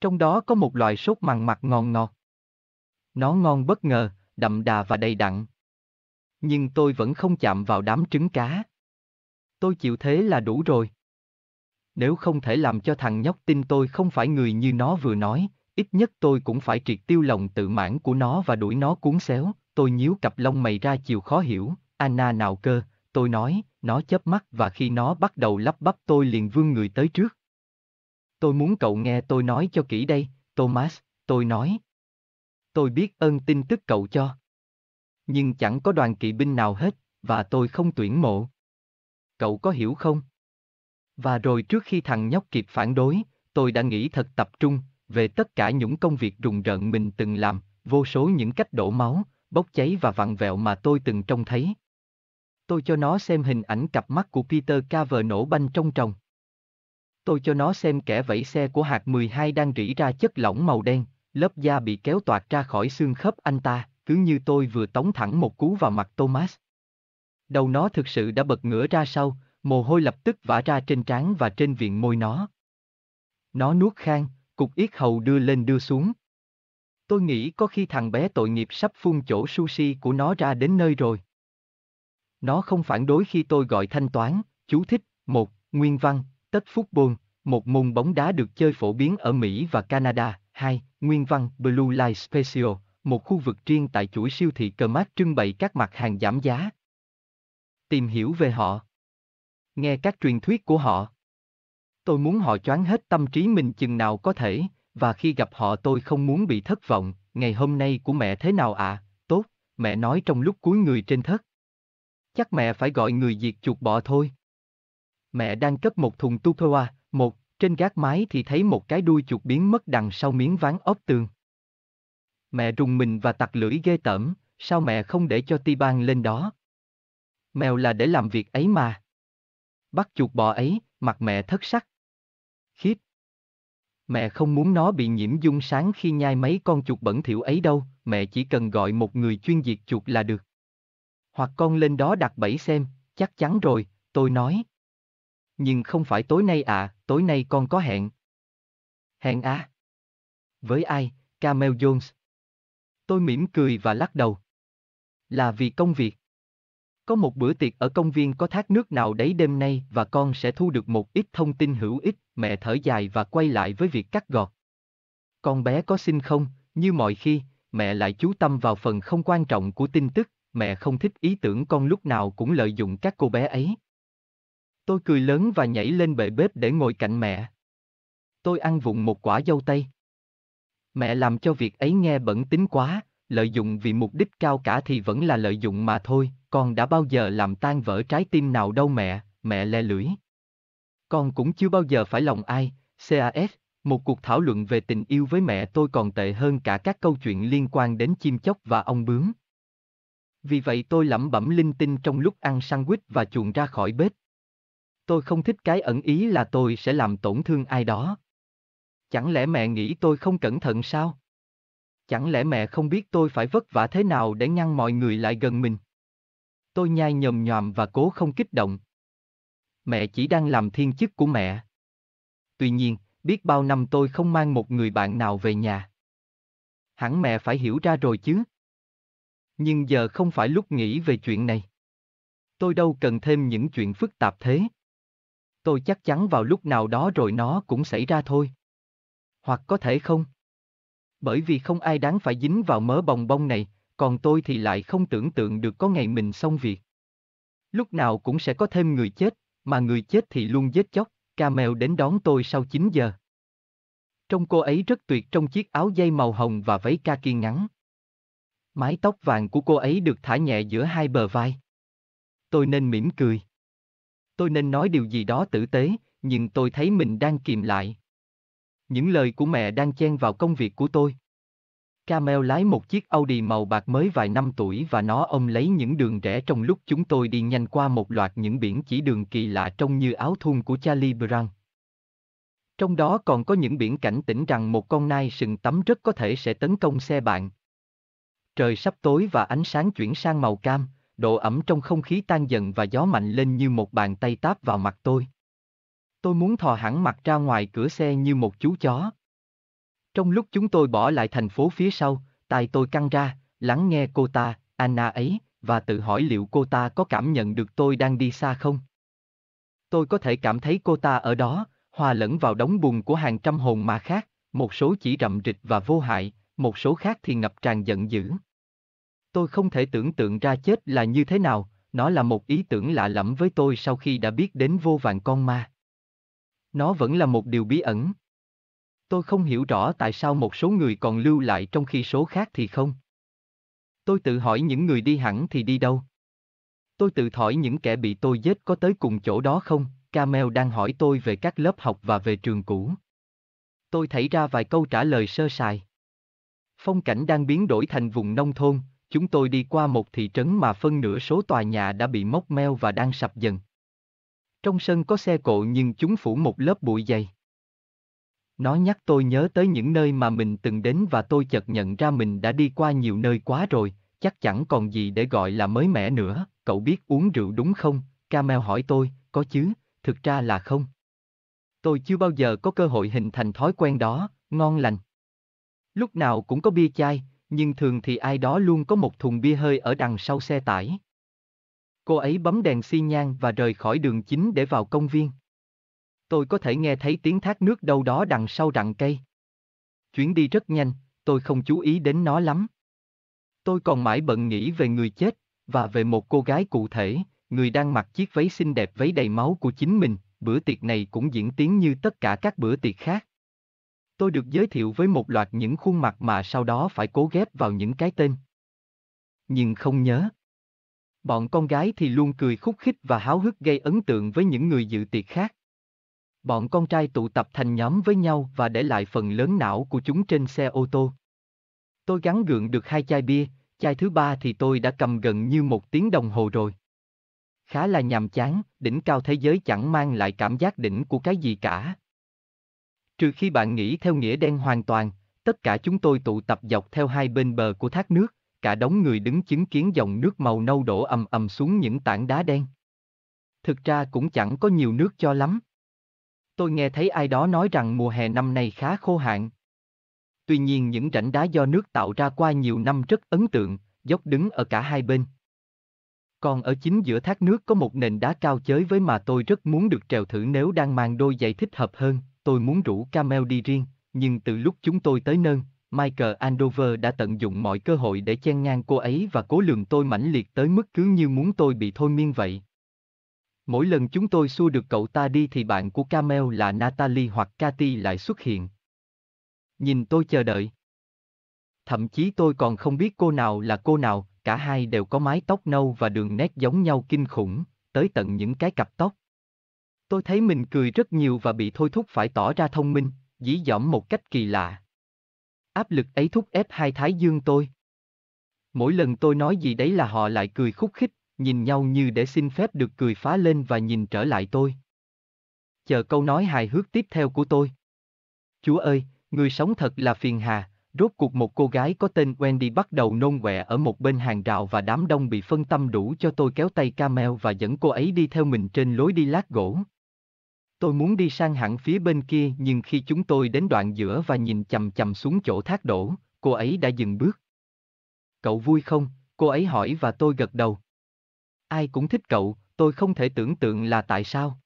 Trong đó có một loại sốt mằn mặt ngon ngọt. Nó ngon bất ngờ, đậm đà và đầy đặn. Nhưng tôi vẫn không chạm vào đám trứng cá. Tôi chịu thế là đủ rồi. Nếu không thể làm cho thằng nhóc tin tôi không phải người như nó vừa nói, ít nhất tôi cũng phải triệt tiêu lòng tự mãn của nó và đuổi nó cuốn xéo. Tôi nhíu cặp lông mày ra chiều khó hiểu, Anna nào cơ, tôi nói, nó chớp mắt và khi nó bắt đầu lắp bắp tôi liền vươn người tới trước. Tôi muốn cậu nghe tôi nói cho kỹ đây, Thomas, tôi nói. Tôi biết ơn tin tức cậu cho. Nhưng chẳng có đoàn kỵ binh nào hết, và tôi không tuyển mộ. Cậu có hiểu không? Và rồi trước khi thằng nhóc kịp phản đối, tôi đã nghĩ thật tập trung, về tất cả những công việc rùng rợn mình từng làm, vô số những cách đổ máu, bốc cháy và vặn vẹo mà tôi từng trông thấy. Tôi cho nó xem hình ảnh cặp mắt của Peter Caver nổ banh trong tròng. Tôi cho nó xem kẻ vẫy xe của hạt 12 đang rỉ ra chất lỏng màu đen, lớp da bị kéo toạc ra khỏi xương khớp anh ta, cứ như tôi vừa tống thẳng một cú vào mặt Thomas. Đầu nó thực sự đã bật ngửa ra sau, mồ hôi lập tức vã ra trên trán và trên viện môi nó. Nó nuốt khang, cục yết hầu đưa lên đưa xuống. Tôi nghĩ có khi thằng bé tội nghiệp sắp phun chỗ sushi của nó ra đến nơi rồi. Nó không phản đối khi tôi gọi thanh toán, chú thích, một, nguyên văn, Tết football, một môn bóng đá được chơi phổ biến ở Mỹ và Canada, hai, nguyên văn, Blue Light Special, một khu vực riêng tại chuỗi siêu thị cờ mát trưng bày các mặt hàng giảm giá. Tìm hiểu về họ. Nghe các truyền thuyết của họ. Tôi muốn họ choáng hết tâm trí mình chừng nào có thể, và khi gặp họ tôi không muốn bị thất vọng, ngày hôm nay của mẹ thế nào ạ, à? tốt, mẹ nói trong lúc cuối người trên thất. Chắc mẹ phải gọi người diệt chuột bọ thôi. Mẹ đang cất một thùng Tupperware, một, trên gác mái thì thấy một cái đuôi chuột biến mất đằng sau miếng ván ốp tường. Mẹ rùng mình và tặc lưỡi ghê tởm, sao mẹ không để cho ti ban lên đó? Mèo là để làm việc ấy mà. Bắt chuột bò ấy, mặt mẹ thất sắc. Khiếp. Mẹ không muốn nó bị nhiễm dung sáng khi nhai mấy con chuột bẩn thỉu ấy đâu, mẹ chỉ cần gọi một người chuyên diệt chuột là được. Hoặc con lên đó đặt bẫy xem, chắc chắn rồi, tôi nói. Nhưng không phải tối nay à, tối nay con có hẹn. Hẹn à? Với ai, Camel Jones? Tôi mỉm cười và lắc đầu. Là vì công việc. Có một bữa tiệc ở công viên có thác nước nào đấy đêm nay và con sẽ thu được một ít thông tin hữu ích, mẹ thở dài và quay lại với việc cắt gọt. Con bé có xin không, như mọi khi, mẹ lại chú tâm vào phần không quan trọng của tin tức, mẹ không thích ý tưởng con lúc nào cũng lợi dụng các cô bé ấy. Tôi cười lớn và nhảy lên bệ bếp để ngồi cạnh mẹ. Tôi ăn vụng một quả dâu tây. Mẹ làm cho việc ấy nghe bẩn tính quá, lợi dụng vì mục đích cao cả thì vẫn là lợi dụng mà thôi, con đã bao giờ làm tan vỡ trái tim nào đâu mẹ, mẹ le lưỡi. Con cũng chưa bao giờ phải lòng ai, CAS, một cuộc thảo luận về tình yêu với mẹ tôi còn tệ hơn cả các câu chuyện liên quan đến chim chóc và ong bướm. Vì vậy tôi lẩm bẩm linh tinh trong lúc ăn sandwich và chuồn ra khỏi bếp. Tôi không thích cái ẩn ý là tôi sẽ làm tổn thương ai đó. Chẳng lẽ mẹ nghĩ tôi không cẩn thận sao? Chẳng lẽ mẹ không biết tôi phải vất vả thế nào để ngăn mọi người lại gần mình? Tôi nhai nhầm nhòm và cố không kích động. Mẹ chỉ đang làm thiên chức của mẹ. Tuy nhiên, biết bao năm tôi không mang một người bạn nào về nhà. Hẳn mẹ phải hiểu ra rồi chứ. Nhưng giờ không phải lúc nghĩ về chuyện này. Tôi đâu cần thêm những chuyện phức tạp thế. Tôi chắc chắn vào lúc nào đó rồi nó cũng xảy ra thôi. Hoặc có thể không. Bởi vì không ai đáng phải dính vào mớ bồng bông này, còn tôi thì lại không tưởng tượng được có ngày mình xong việc. Lúc nào cũng sẽ có thêm người chết, mà người chết thì luôn giết chóc, Camel đến đón tôi sau 9 giờ. Trong cô ấy rất tuyệt trong chiếc áo dây màu hồng và váy kaki ngắn. Mái tóc vàng của cô ấy được thả nhẹ giữa hai bờ vai. Tôi nên mỉm cười. Tôi nên nói điều gì đó tử tế, nhưng tôi thấy mình đang kìm lại. Những lời của mẹ đang chen vào công việc của tôi. Camel lái một chiếc Audi màu bạc mới vài năm tuổi và nó ôm lấy những đường rẽ trong lúc chúng tôi đi nhanh qua một loạt những biển chỉ đường kỳ lạ trông như áo thun của Charlie Brown. Trong đó còn có những biển cảnh tỉnh rằng một con nai sừng tắm rất có thể sẽ tấn công xe bạn. Trời sắp tối và ánh sáng chuyển sang màu cam, độ ẩm trong không khí tan dần và gió mạnh lên như một bàn tay táp vào mặt tôi. Tôi muốn thò hẳn mặt ra ngoài cửa xe như một chú chó. Trong lúc chúng tôi bỏ lại thành phố phía sau, tai tôi căng ra, lắng nghe cô ta, Anna ấy, và tự hỏi liệu cô ta có cảm nhận được tôi đang đi xa không? Tôi có thể cảm thấy cô ta ở đó, hòa lẫn vào đống bùn của hàng trăm hồn ma khác, một số chỉ rậm rịch và vô hại, một số khác thì ngập tràn giận dữ. Tôi không thể tưởng tượng ra chết là như thế nào, nó là một ý tưởng lạ lẫm với tôi sau khi đã biết đến vô vàng con ma. Nó vẫn là một điều bí ẩn. Tôi không hiểu rõ tại sao một số người còn lưu lại trong khi số khác thì không. Tôi tự hỏi những người đi hẳn thì đi đâu. Tôi tự hỏi những kẻ bị tôi giết có tới cùng chỗ đó không, Camel đang hỏi tôi về các lớp học và về trường cũ. Tôi thấy ra vài câu trả lời sơ sài. Phong cảnh đang biến đổi thành vùng nông thôn, chúng tôi đi qua một thị trấn mà phân nửa số tòa nhà đã bị mốc meo và đang sập dần. Trong sân có xe cộ nhưng chúng phủ một lớp bụi dày. Nó nhắc tôi nhớ tới những nơi mà mình từng đến và tôi chợt nhận ra mình đã đi qua nhiều nơi quá rồi, chắc chẳng còn gì để gọi là mới mẻ nữa, cậu biết uống rượu đúng không? Camel hỏi tôi, có chứ, thực ra là không. Tôi chưa bao giờ có cơ hội hình thành thói quen đó, ngon lành. Lúc nào cũng có bia chai, nhưng thường thì ai đó luôn có một thùng bia hơi ở đằng sau xe tải. Cô ấy bấm đèn xi nhan và rời khỏi đường chính để vào công viên. Tôi có thể nghe thấy tiếng thác nước đâu đó đằng sau rặng cây. Chuyến đi rất nhanh, tôi không chú ý đến nó lắm. Tôi còn mãi bận nghĩ về người chết, và về một cô gái cụ thể, người đang mặc chiếc váy xinh đẹp váy đầy máu của chính mình, bữa tiệc này cũng diễn tiến như tất cả các bữa tiệc khác. Tôi được giới thiệu với một loạt những khuôn mặt mà sau đó phải cố ghép vào những cái tên. Nhưng không nhớ. Bọn con gái thì luôn cười khúc khích và háo hức gây ấn tượng với những người dự tiệc khác. Bọn con trai tụ tập thành nhóm với nhau và để lại phần lớn não của chúng trên xe ô tô. Tôi gắn gượng được hai chai bia, chai thứ ba thì tôi đã cầm gần như một tiếng đồng hồ rồi. Khá là nhàm chán, đỉnh cao thế giới chẳng mang lại cảm giác đỉnh của cái gì cả. Trừ khi bạn nghĩ theo nghĩa đen hoàn toàn, tất cả chúng tôi tụ tập dọc theo hai bên bờ của thác nước, cả đống người đứng chứng kiến dòng nước màu nâu đổ ầm ầm xuống những tảng đá đen. Thực ra cũng chẳng có nhiều nước cho lắm. Tôi nghe thấy ai đó nói rằng mùa hè năm nay khá khô hạn. Tuy nhiên những rãnh đá do nước tạo ra qua nhiều năm rất ấn tượng, dốc đứng ở cả hai bên. Còn ở chính giữa thác nước có một nền đá cao chới với mà tôi rất muốn được trèo thử nếu đang mang đôi giày thích hợp hơn, tôi muốn rủ Camel đi riêng, nhưng từ lúc chúng tôi tới nơi, Michael Andover đã tận dụng mọi cơ hội để chen ngang cô ấy và cố lường tôi mãnh liệt tới mức cứ như muốn tôi bị thôi miên vậy. Mỗi lần chúng tôi xua được cậu ta đi thì bạn của Camel là Natalie hoặc Cathy lại xuất hiện. Nhìn tôi chờ đợi. Thậm chí tôi còn không biết cô nào là cô nào, cả hai đều có mái tóc nâu và đường nét giống nhau kinh khủng, tới tận những cái cặp tóc. Tôi thấy mình cười rất nhiều và bị thôi thúc phải tỏ ra thông minh, dí dỏm một cách kỳ lạ. Áp lực ấy thúc ép hai thái dương tôi. Mỗi lần tôi nói gì đấy là họ lại cười khúc khích, nhìn nhau như để xin phép được cười phá lên và nhìn trở lại tôi. Chờ câu nói hài hước tiếp theo của tôi. Chúa ơi, người sống thật là phiền hà, rốt cuộc một cô gái có tên Wendy bắt đầu nôn quẹ ở một bên hàng rào và đám đông bị phân tâm đủ cho tôi kéo tay Camel và dẫn cô ấy đi theo mình trên lối đi lát gỗ. Tôi muốn đi sang hẳn phía bên kia nhưng khi chúng tôi đến đoạn giữa và nhìn chầm chầm xuống chỗ thác đổ, cô ấy đã dừng bước. Cậu vui không? Cô ấy hỏi và tôi gật đầu. Ai cũng thích cậu, tôi không thể tưởng tượng là tại sao.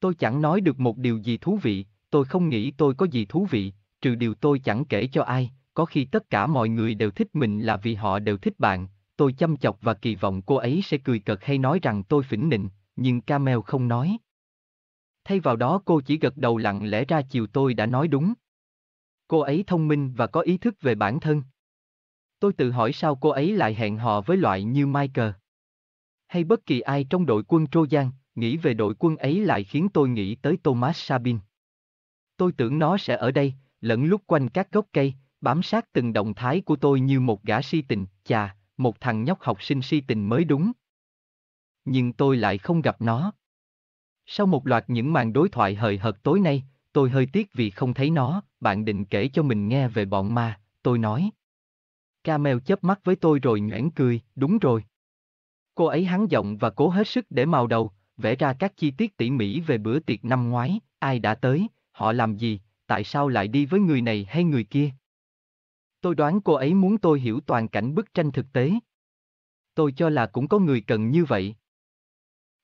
Tôi chẳng nói được một điều gì thú vị, tôi không nghĩ tôi có gì thú vị, trừ điều tôi chẳng kể cho ai, có khi tất cả mọi người đều thích mình là vì họ đều thích bạn, tôi chăm chọc và kỳ vọng cô ấy sẽ cười cợt hay nói rằng tôi phỉnh nịnh, nhưng Camel không nói. Thay vào đó cô chỉ gật đầu lặng lẽ ra chiều tôi đã nói đúng. Cô ấy thông minh và có ý thức về bản thân. Tôi tự hỏi sao cô ấy lại hẹn hò với loại như Michael. Hay bất kỳ ai trong đội quân Trojan, nghĩ về đội quân ấy lại khiến tôi nghĩ tới Thomas Sabin. Tôi tưởng nó sẽ ở đây, lẫn lúc quanh các gốc cây, bám sát từng động thái của tôi như một gã si tình, chà, một thằng nhóc học sinh si tình mới đúng. Nhưng tôi lại không gặp nó. Sau một loạt những màn đối thoại hời hợt tối nay, tôi hơi tiếc vì không thấy nó, bạn định kể cho mình nghe về bọn ma, tôi nói. Camel chớp mắt với tôi rồi nhoẻn cười, đúng rồi. Cô ấy hắn giọng và cố hết sức để màu đầu, vẽ ra các chi tiết tỉ mỉ về bữa tiệc năm ngoái, ai đã tới, họ làm gì, tại sao lại đi với người này hay người kia? Tôi đoán cô ấy muốn tôi hiểu toàn cảnh bức tranh thực tế. Tôi cho là cũng có người cần như vậy.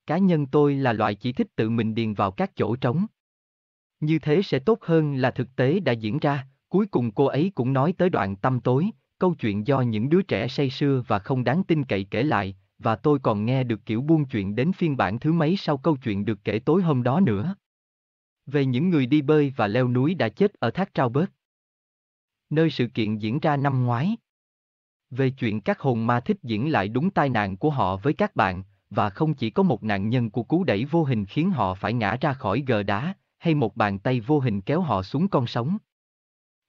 Cá nhân tôi là loại chỉ thích tự mình điền vào các chỗ trống. Như thế sẽ tốt hơn là thực tế đã diễn ra, cuối cùng cô ấy cũng nói tới đoạn tâm tối, câu chuyện do những đứa trẻ say sưa và không đáng tin cậy kể lại, và tôi còn nghe được kiểu buôn chuyện đến phiên bản thứ mấy sau câu chuyện được kể tối hôm đó nữa. Về những người đi bơi và leo núi đã chết ở thác Trao Bớt. Nơi sự kiện diễn ra năm ngoái. Về chuyện các hồn ma thích diễn lại đúng tai nạn của họ với các bạn, và không chỉ có một nạn nhân của cú đẩy vô hình khiến họ phải ngã ra khỏi gờ đá, hay một bàn tay vô hình kéo họ xuống con sóng.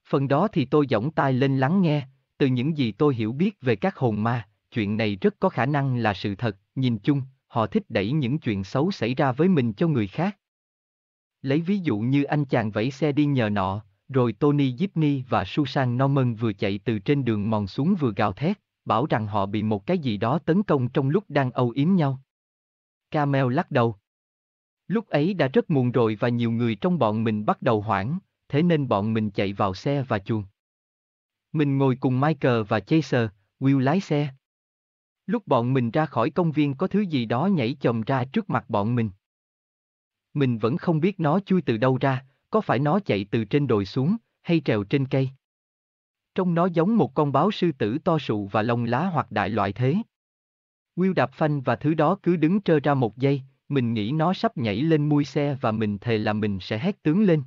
Phần đó thì tôi giỏng tai lên lắng nghe, từ những gì tôi hiểu biết về các hồn ma, chuyện này rất có khả năng là sự thật, nhìn chung, họ thích đẩy những chuyện xấu xảy ra với mình cho người khác. Lấy ví dụ như anh chàng vẫy xe đi nhờ nọ, rồi Tony Gibney và Susan Norman vừa chạy từ trên đường mòn xuống vừa gào thét, bảo rằng họ bị một cái gì đó tấn công trong lúc đang âu yếm nhau. Camel lắc đầu. Lúc ấy đã rất muộn rồi và nhiều người trong bọn mình bắt đầu hoảng, thế nên bọn mình chạy vào xe và chuồng. Mình ngồi cùng Michael và Chaser, Will lái xe. Lúc bọn mình ra khỏi công viên có thứ gì đó nhảy chồm ra trước mặt bọn mình. Mình vẫn không biết nó chui từ đâu ra, có phải nó chạy từ trên đồi xuống, hay trèo trên cây. Trông nó giống một con báo sư tử to sụ và lông lá hoặc đại loại thế. Will đạp phanh và thứ đó cứ đứng trơ ra một giây, mình nghĩ nó sắp nhảy lên mui xe và mình thề là mình sẽ hét tướng lên.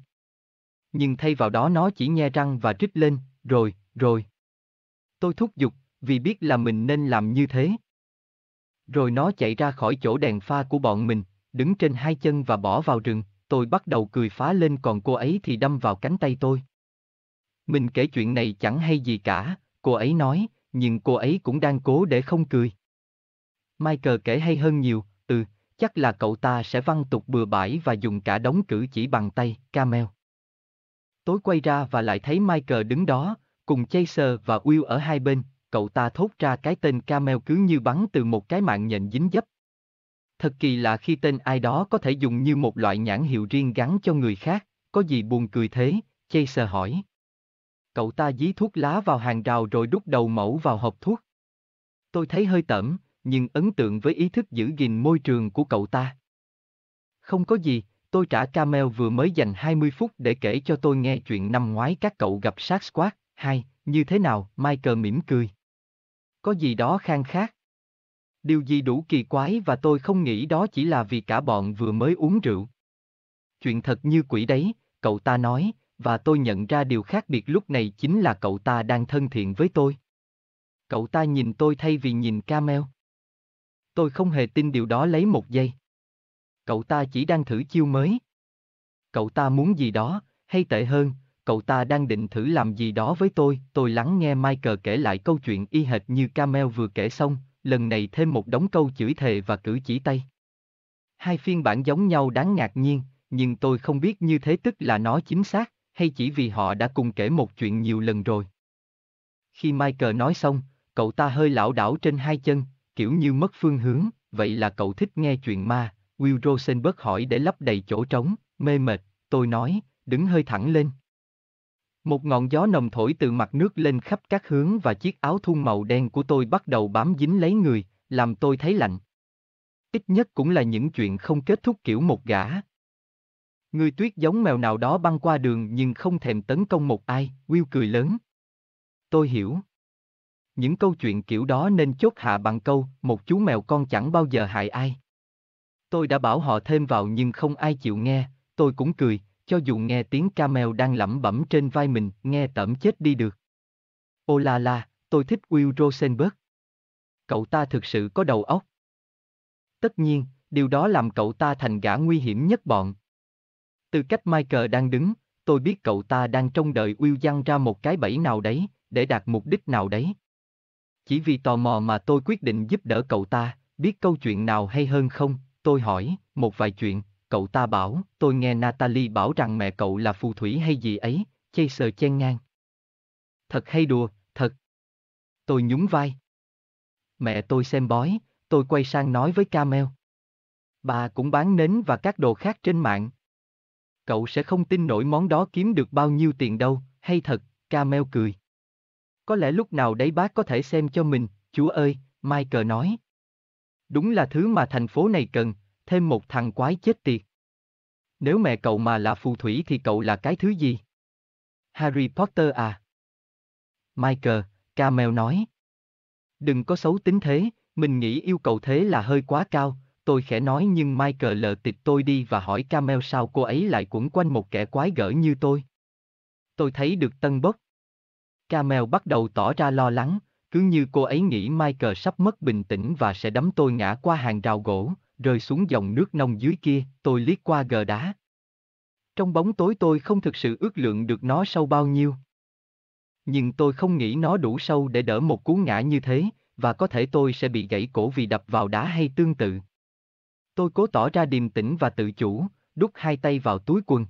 Nhưng thay vào đó nó chỉ nhe răng và rít lên, rồi, rồi. Tôi thúc giục, vì biết là mình nên làm như thế. Rồi nó chạy ra khỏi chỗ đèn pha của bọn mình, đứng trên hai chân và bỏ vào rừng, tôi bắt đầu cười phá lên còn cô ấy thì đâm vào cánh tay tôi. Mình kể chuyện này chẳng hay gì cả, cô ấy nói, nhưng cô ấy cũng đang cố để không cười. Michael kể hay hơn nhiều, ừ, chắc là cậu ta sẽ văn tục bừa bãi và dùng cả đống cử chỉ bằng tay, camel. Tối quay ra và lại thấy Michael đứng đó, cùng Chaser và Will ở hai bên, cậu ta thốt ra cái tên Camel cứ như bắn từ một cái mạng nhện dính dấp. Thật kỳ lạ khi tên ai đó có thể dùng như một loại nhãn hiệu riêng gắn cho người khác, có gì buồn cười thế, Chaser hỏi. Cậu ta dí thuốc lá vào hàng rào rồi đút đầu mẫu vào hộp thuốc. Tôi thấy hơi tẩm, nhưng ấn tượng với ý thức giữ gìn môi trường của cậu ta. Không có gì, tôi trả Camel vừa mới dành 20 phút để kể cho tôi nghe chuyện năm ngoái các cậu gặp sát squad, hai, như thế nào, Michael mỉm cười. Có gì đó khang khác. Điều gì đủ kỳ quái và tôi không nghĩ đó chỉ là vì cả bọn vừa mới uống rượu. Chuyện thật như quỷ đấy, cậu ta nói, và tôi nhận ra điều khác biệt lúc này chính là cậu ta đang thân thiện với tôi. Cậu ta nhìn tôi thay vì nhìn Camel. Tôi không hề tin điều đó lấy một giây. Cậu ta chỉ đang thử chiêu mới. Cậu ta muốn gì đó, hay tệ hơn, cậu ta đang định thử làm gì đó với tôi, tôi lắng nghe Michael kể lại câu chuyện y hệt như Camel vừa kể xong, lần này thêm một đống câu chửi thề và cử chỉ tay. Hai phiên bản giống nhau đáng ngạc nhiên, nhưng tôi không biết như thế tức là nó chính xác, hay chỉ vì họ đã cùng kể một chuyện nhiều lần rồi. Khi Michael nói xong, cậu ta hơi lảo đảo trên hai chân, kiểu như mất phương hướng, vậy là cậu thích nghe chuyện ma, Will Rosenberg hỏi để lấp đầy chỗ trống, mê mệt, tôi nói, đứng hơi thẳng lên. Một ngọn gió nồng thổi từ mặt nước lên khắp các hướng và chiếc áo thun màu đen của tôi bắt đầu bám dính lấy người, làm tôi thấy lạnh. Ít nhất cũng là những chuyện không kết thúc kiểu một gã. Người tuyết giống mèo nào đó băng qua đường nhưng không thèm tấn công một ai, Will cười lớn. Tôi hiểu. Những câu chuyện kiểu đó nên chốt hạ bằng câu, một chú mèo con chẳng bao giờ hại ai. Tôi đã bảo họ thêm vào nhưng không ai chịu nghe, tôi cũng cười, cho dù nghe tiếng ca mèo đang lẩm bẩm trên vai mình, nghe tẩm chết đi được. Ô la la, tôi thích Will Rosenberg. Cậu ta thực sự có đầu óc. Tất nhiên, điều đó làm cậu ta thành gã nguy hiểm nhất bọn. Từ cách Michael đang đứng, tôi biết cậu ta đang trông đợi Will giăng ra một cái bẫy nào đấy, để đạt mục đích nào đấy. Chỉ vì tò mò mà tôi quyết định giúp đỡ cậu ta, biết câu chuyện nào hay hơn không, tôi hỏi, một vài chuyện, cậu ta bảo, tôi nghe Natalie bảo rằng mẹ cậu là phù thủy hay gì ấy, Chaser chen ngang. Thật hay đùa, thật. Tôi nhún vai. Mẹ tôi xem bói, tôi quay sang nói với Camel. Bà cũng bán nến và các đồ khác trên mạng. Cậu sẽ không tin nổi món đó kiếm được bao nhiêu tiền đâu, hay thật, Camel cười. Có lẽ lúc nào đấy bác có thể xem cho mình, chúa ơi, Michael nói. Đúng là thứ mà thành phố này cần, thêm một thằng quái chết tiệt. Nếu mẹ cậu mà là phù thủy thì cậu là cái thứ gì? Harry Potter à? Michael, Camel nói. Đừng có xấu tính thế, mình nghĩ yêu cầu thế là hơi quá cao, tôi khẽ nói nhưng Michael lờ tịch tôi đi và hỏi Camel sao cô ấy lại quẩn quanh một kẻ quái gở như tôi. Tôi thấy được tân bất. Camel bắt đầu tỏ ra lo lắng, cứ như cô ấy nghĩ Michael sắp mất bình tĩnh và sẽ đấm tôi ngã qua hàng rào gỗ, rơi xuống dòng nước nông dưới kia, tôi liếc qua gờ đá. Trong bóng tối tôi không thực sự ước lượng được nó sâu bao nhiêu. Nhưng tôi không nghĩ nó đủ sâu để đỡ một cú ngã như thế, và có thể tôi sẽ bị gãy cổ vì đập vào đá hay tương tự. Tôi cố tỏ ra điềm tĩnh và tự chủ, đút hai tay vào túi quần.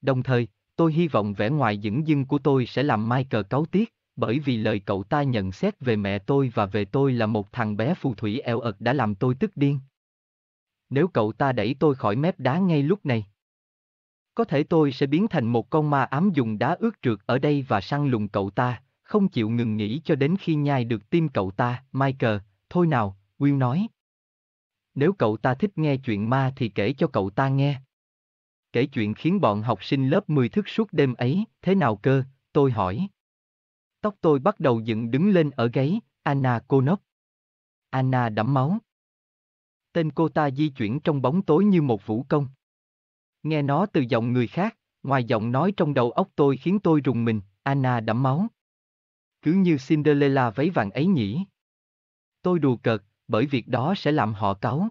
Đồng thời, tôi hy vọng vẻ ngoài dững dưng của tôi sẽ làm Michael cáu tiếc, bởi vì lời cậu ta nhận xét về mẹ tôi và về tôi là một thằng bé phù thủy eo ợt đã làm tôi tức điên. Nếu cậu ta đẩy tôi khỏi mép đá ngay lúc này, có thể tôi sẽ biến thành một con ma ám dùng đá ướt trượt ở đây và săn lùng cậu ta, không chịu ngừng nghỉ cho đến khi nhai được tim cậu ta, Michael, thôi nào, Will nói. Nếu cậu ta thích nghe chuyện ma thì kể cho cậu ta nghe. Kể chuyện khiến bọn học sinh lớp 10 thức suốt đêm ấy, thế nào cơ, tôi hỏi. Tóc tôi bắt đầu dựng đứng lên ở gáy, Anna Konop. Anna đẫm máu. Tên cô ta di chuyển trong bóng tối như một vũ công. Nghe nó từ giọng người khác, ngoài giọng nói trong đầu óc tôi khiến tôi rùng mình, Anna đẫm máu. Cứ như Cinderella váy vàng ấy nhỉ. Tôi đùa cợt, bởi việc đó sẽ làm họ cáu.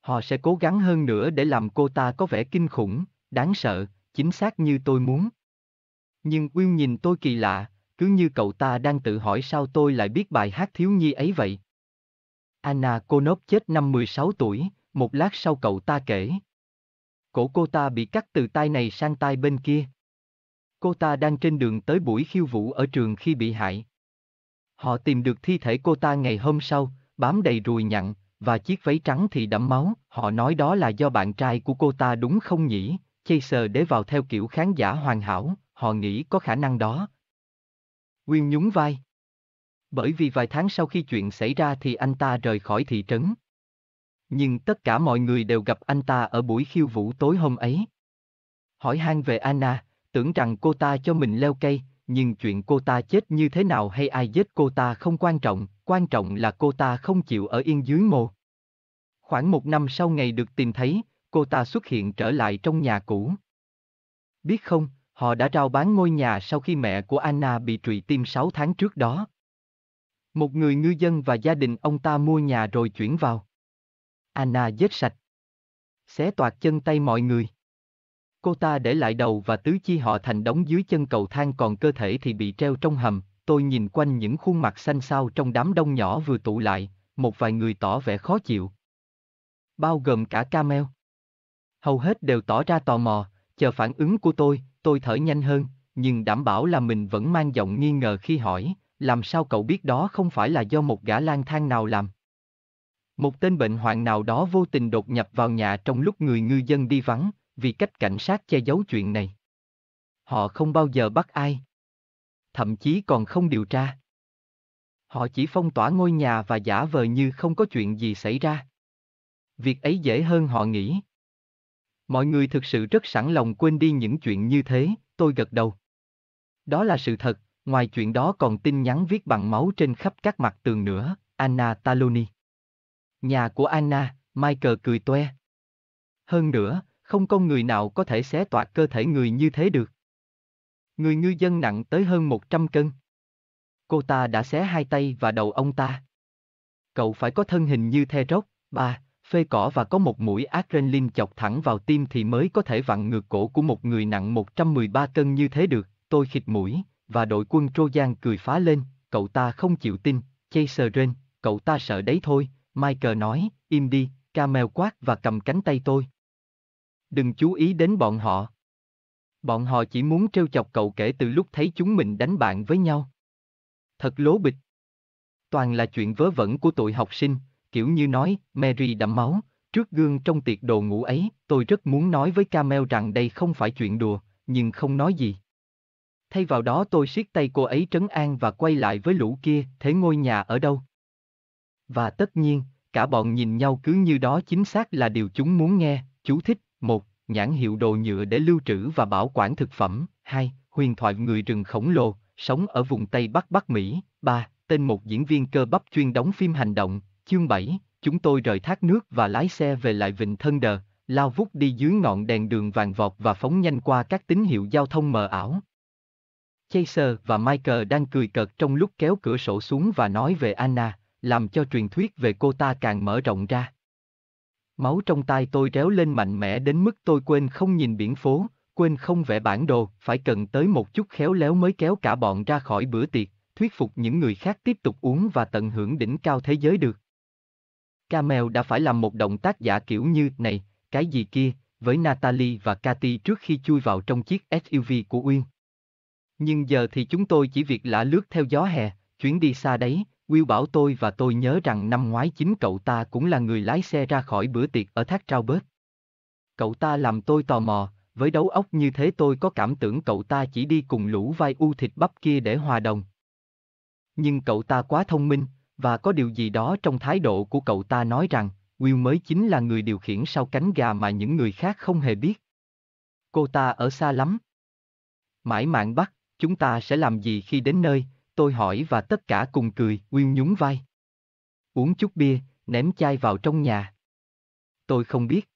Họ sẽ cố gắng hơn nữa để làm cô ta có vẻ kinh khủng, đáng sợ, chính xác như tôi muốn. Nhưng Will nhìn tôi kỳ lạ, cứ như cậu ta đang tự hỏi sao tôi lại biết bài hát thiếu nhi ấy vậy. Anna Konop chết năm 16 tuổi, một lát sau cậu ta kể. Cổ cô ta bị cắt từ tay này sang tay bên kia. Cô ta đang trên đường tới buổi khiêu vũ ở trường khi bị hại. Họ tìm được thi thể cô ta ngày hôm sau, bám đầy ruồi nhặn, và chiếc váy trắng thì đẫm máu, họ nói đó là do bạn trai của cô ta đúng không nhỉ? Chaser để vào theo kiểu khán giả hoàn hảo, họ nghĩ có khả năng đó. Quyên nhún vai. Bởi vì vài tháng sau khi chuyện xảy ra thì anh ta rời khỏi thị trấn. Nhưng tất cả mọi người đều gặp anh ta ở buổi khiêu vũ tối hôm ấy. Hỏi han về Anna, tưởng rằng cô ta cho mình leo cây, nhưng chuyện cô ta chết như thế nào hay ai giết cô ta không quan trọng, quan trọng là cô ta không chịu ở yên dưới mồ. Khoảng một năm sau ngày được tìm thấy, cô ta xuất hiện trở lại trong nhà cũ. Biết không, họ đã rao bán ngôi nhà sau khi mẹ của Anna bị trụy tim 6 tháng trước đó. Một người ngư dân và gia đình ông ta mua nhà rồi chuyển vào. Anna giết sạch. Xé toạc chân tay mọi người. Cô ta để lại đầu và tứ chi họ thành đống dưới chân cầu thang còn cơ thể thì bị treo trong hầm, tôi nhìn quanh những khuôn mặt xanh xao trong đám đông nhỏ vừa tụ lại, một vài người tỏ vẻ khó chịu. Bao gồm cả Camel. Hầu hết đều tỏ ra tò mò, chờ phản ứng của tôi, tôi thở nhanh hơn, nhưng đảm bảo là mình vẫn mang giọng nghi ngờ khi hỏi, làm sao cậu biết đó không phải là do một gã lang thang nào làm? Một tên bệnh hoạn nào đó vô tình đột nhập vào nhà trong lúc người ngư dân đi vắng, vì cách cảnh sát che giấu chuyện này. Họ không bao giờ bắt ai. Thậm chí còn không điều tra. Họ chỉ phong tỏa ngôi nhà và giả vờ như không có chuyện gì xảy ra. Việc ấy dễ hơn họ nghĩ. Mọi người thực sự rất sẵn lòng quên đi những chuyện như thế, tôi gật đầu. Đó là sự thật, ngoài chuyện đó còn tin nhắn viết bằng máu trên khắp các mặt tường nữa, Anna Taloni. Nhà của Anna, Michael cười toe. Hơn nữa, không con người nào có thể xé toạc cơ thể người như thế được. Người ngư dân nặng tới hơn 100 cân. Cô ta đã xé hai tay và đầu ông ta. Cậu phải có thân hình như the rốc, ba, phê cỏ và có một mũi adrenaline chọc thẳng vào tim thì mới có thể vặn ngược cổ của một người nặng 113 cân như thế được, tôi khịt mũi, và đội quân Trojan cười phá lên, cậu ta không chịu tin, Chaser rên, cậu ta sợ đấy thôi, Michael nói, im đi, Camel quát và cầm cánh tay tôi. Đừng chú ý đến bọn họ. Bọn họ chỉ muốn trêu chọc cậu kể từ lúc thấy chúng mình đánh bạn với nhau. Thật lố bịch. Toàn là chuyện vớ vẩn của tụi học sinh, kiểu như nói, Mary đẫm máu, Trước gương trong tiệc đồ ngủ ấy, tôi rất muốn nói với Camel rằng đây không phải chuyện đùa, nhưng không nói gì. Thay vào đó tôi siết tay cô ấy trấn an và quay lại với lũ kia, thế ngôi nhà ở đâu? Và tất nhiên, cả bọn nhìn nhau cứ như đó chính xác là điều chúng muốn nghe, chú thích, một, nhãn hiệu đồ nhựa để lưu trữ và bảo quản thực phẩm, hai, huyền thoại người rừng khổng lồ, sống ở vùng Tây Bắc Bắc Mỹ, ba, tên một diễn viên cơ bắp chuyên đóng phim hành động, chương 7, chúng tôi rời thác nước và lái xe về lại vịnh thân đờ, lao vút đi dưới ngọn đèn đường vàng vọt và phóng nhanh qua các tín hiệu giao thông mờ ảo. Chaser và Michael đang cười cợt trong lúc kéo cửa sổ xuống và nói về Anna, làm cho truyền thuyết về cô ta càng mở rộng ra. Máu trong tai tôi réo lên mạnh mẽ đến mức tôi quên không nhìn biển phố, quên không vẽ bản đồ, phải cần tới một chút khéo léo mới kéo cả bọn ra khỏi bữa tiệc, thuyết phục những người khác tiếp tục uống và tận hưởng đỉnh cao thế giới được. Camel đã phải làm một động tác giả kiểu như này, cái gì kia, với Natalie và Cathy trước khi chui vào trong chiếc SUV của Uyên. Nhưng giờ thì chúng tôi chỉ việc lả lướt theo gió hè, chuyến đi xa đấy, Will bảo tôi và tôi nhớ rằng năm ngoái chính cậu ta cũng là người lái xe ra khỏi bữa tiệc ở thác trao bớt. Cậu ta làm tôi tò mò, với đấu óc như thế tôi có cảm tưởng cậu ta chỉ đi cùng lũ vai u thịt bắp kia để hòa đồng. Nhưng cậu ta quá thông minh, và có điều gì đó trong thái độ của cậu ta nói rằng, Will mới chính là người điều khiển sau cánh gà mà những người khác không hề biết. Cô ta ở xa lắm. Mãi mạng bắt, chúng ta sẽ làm gì khi đến nơi, tôi hỏi và tất cả cùng cười, Will nhún vai. Uống chút bia, ném chai vào trong nhà. Tôi không biết.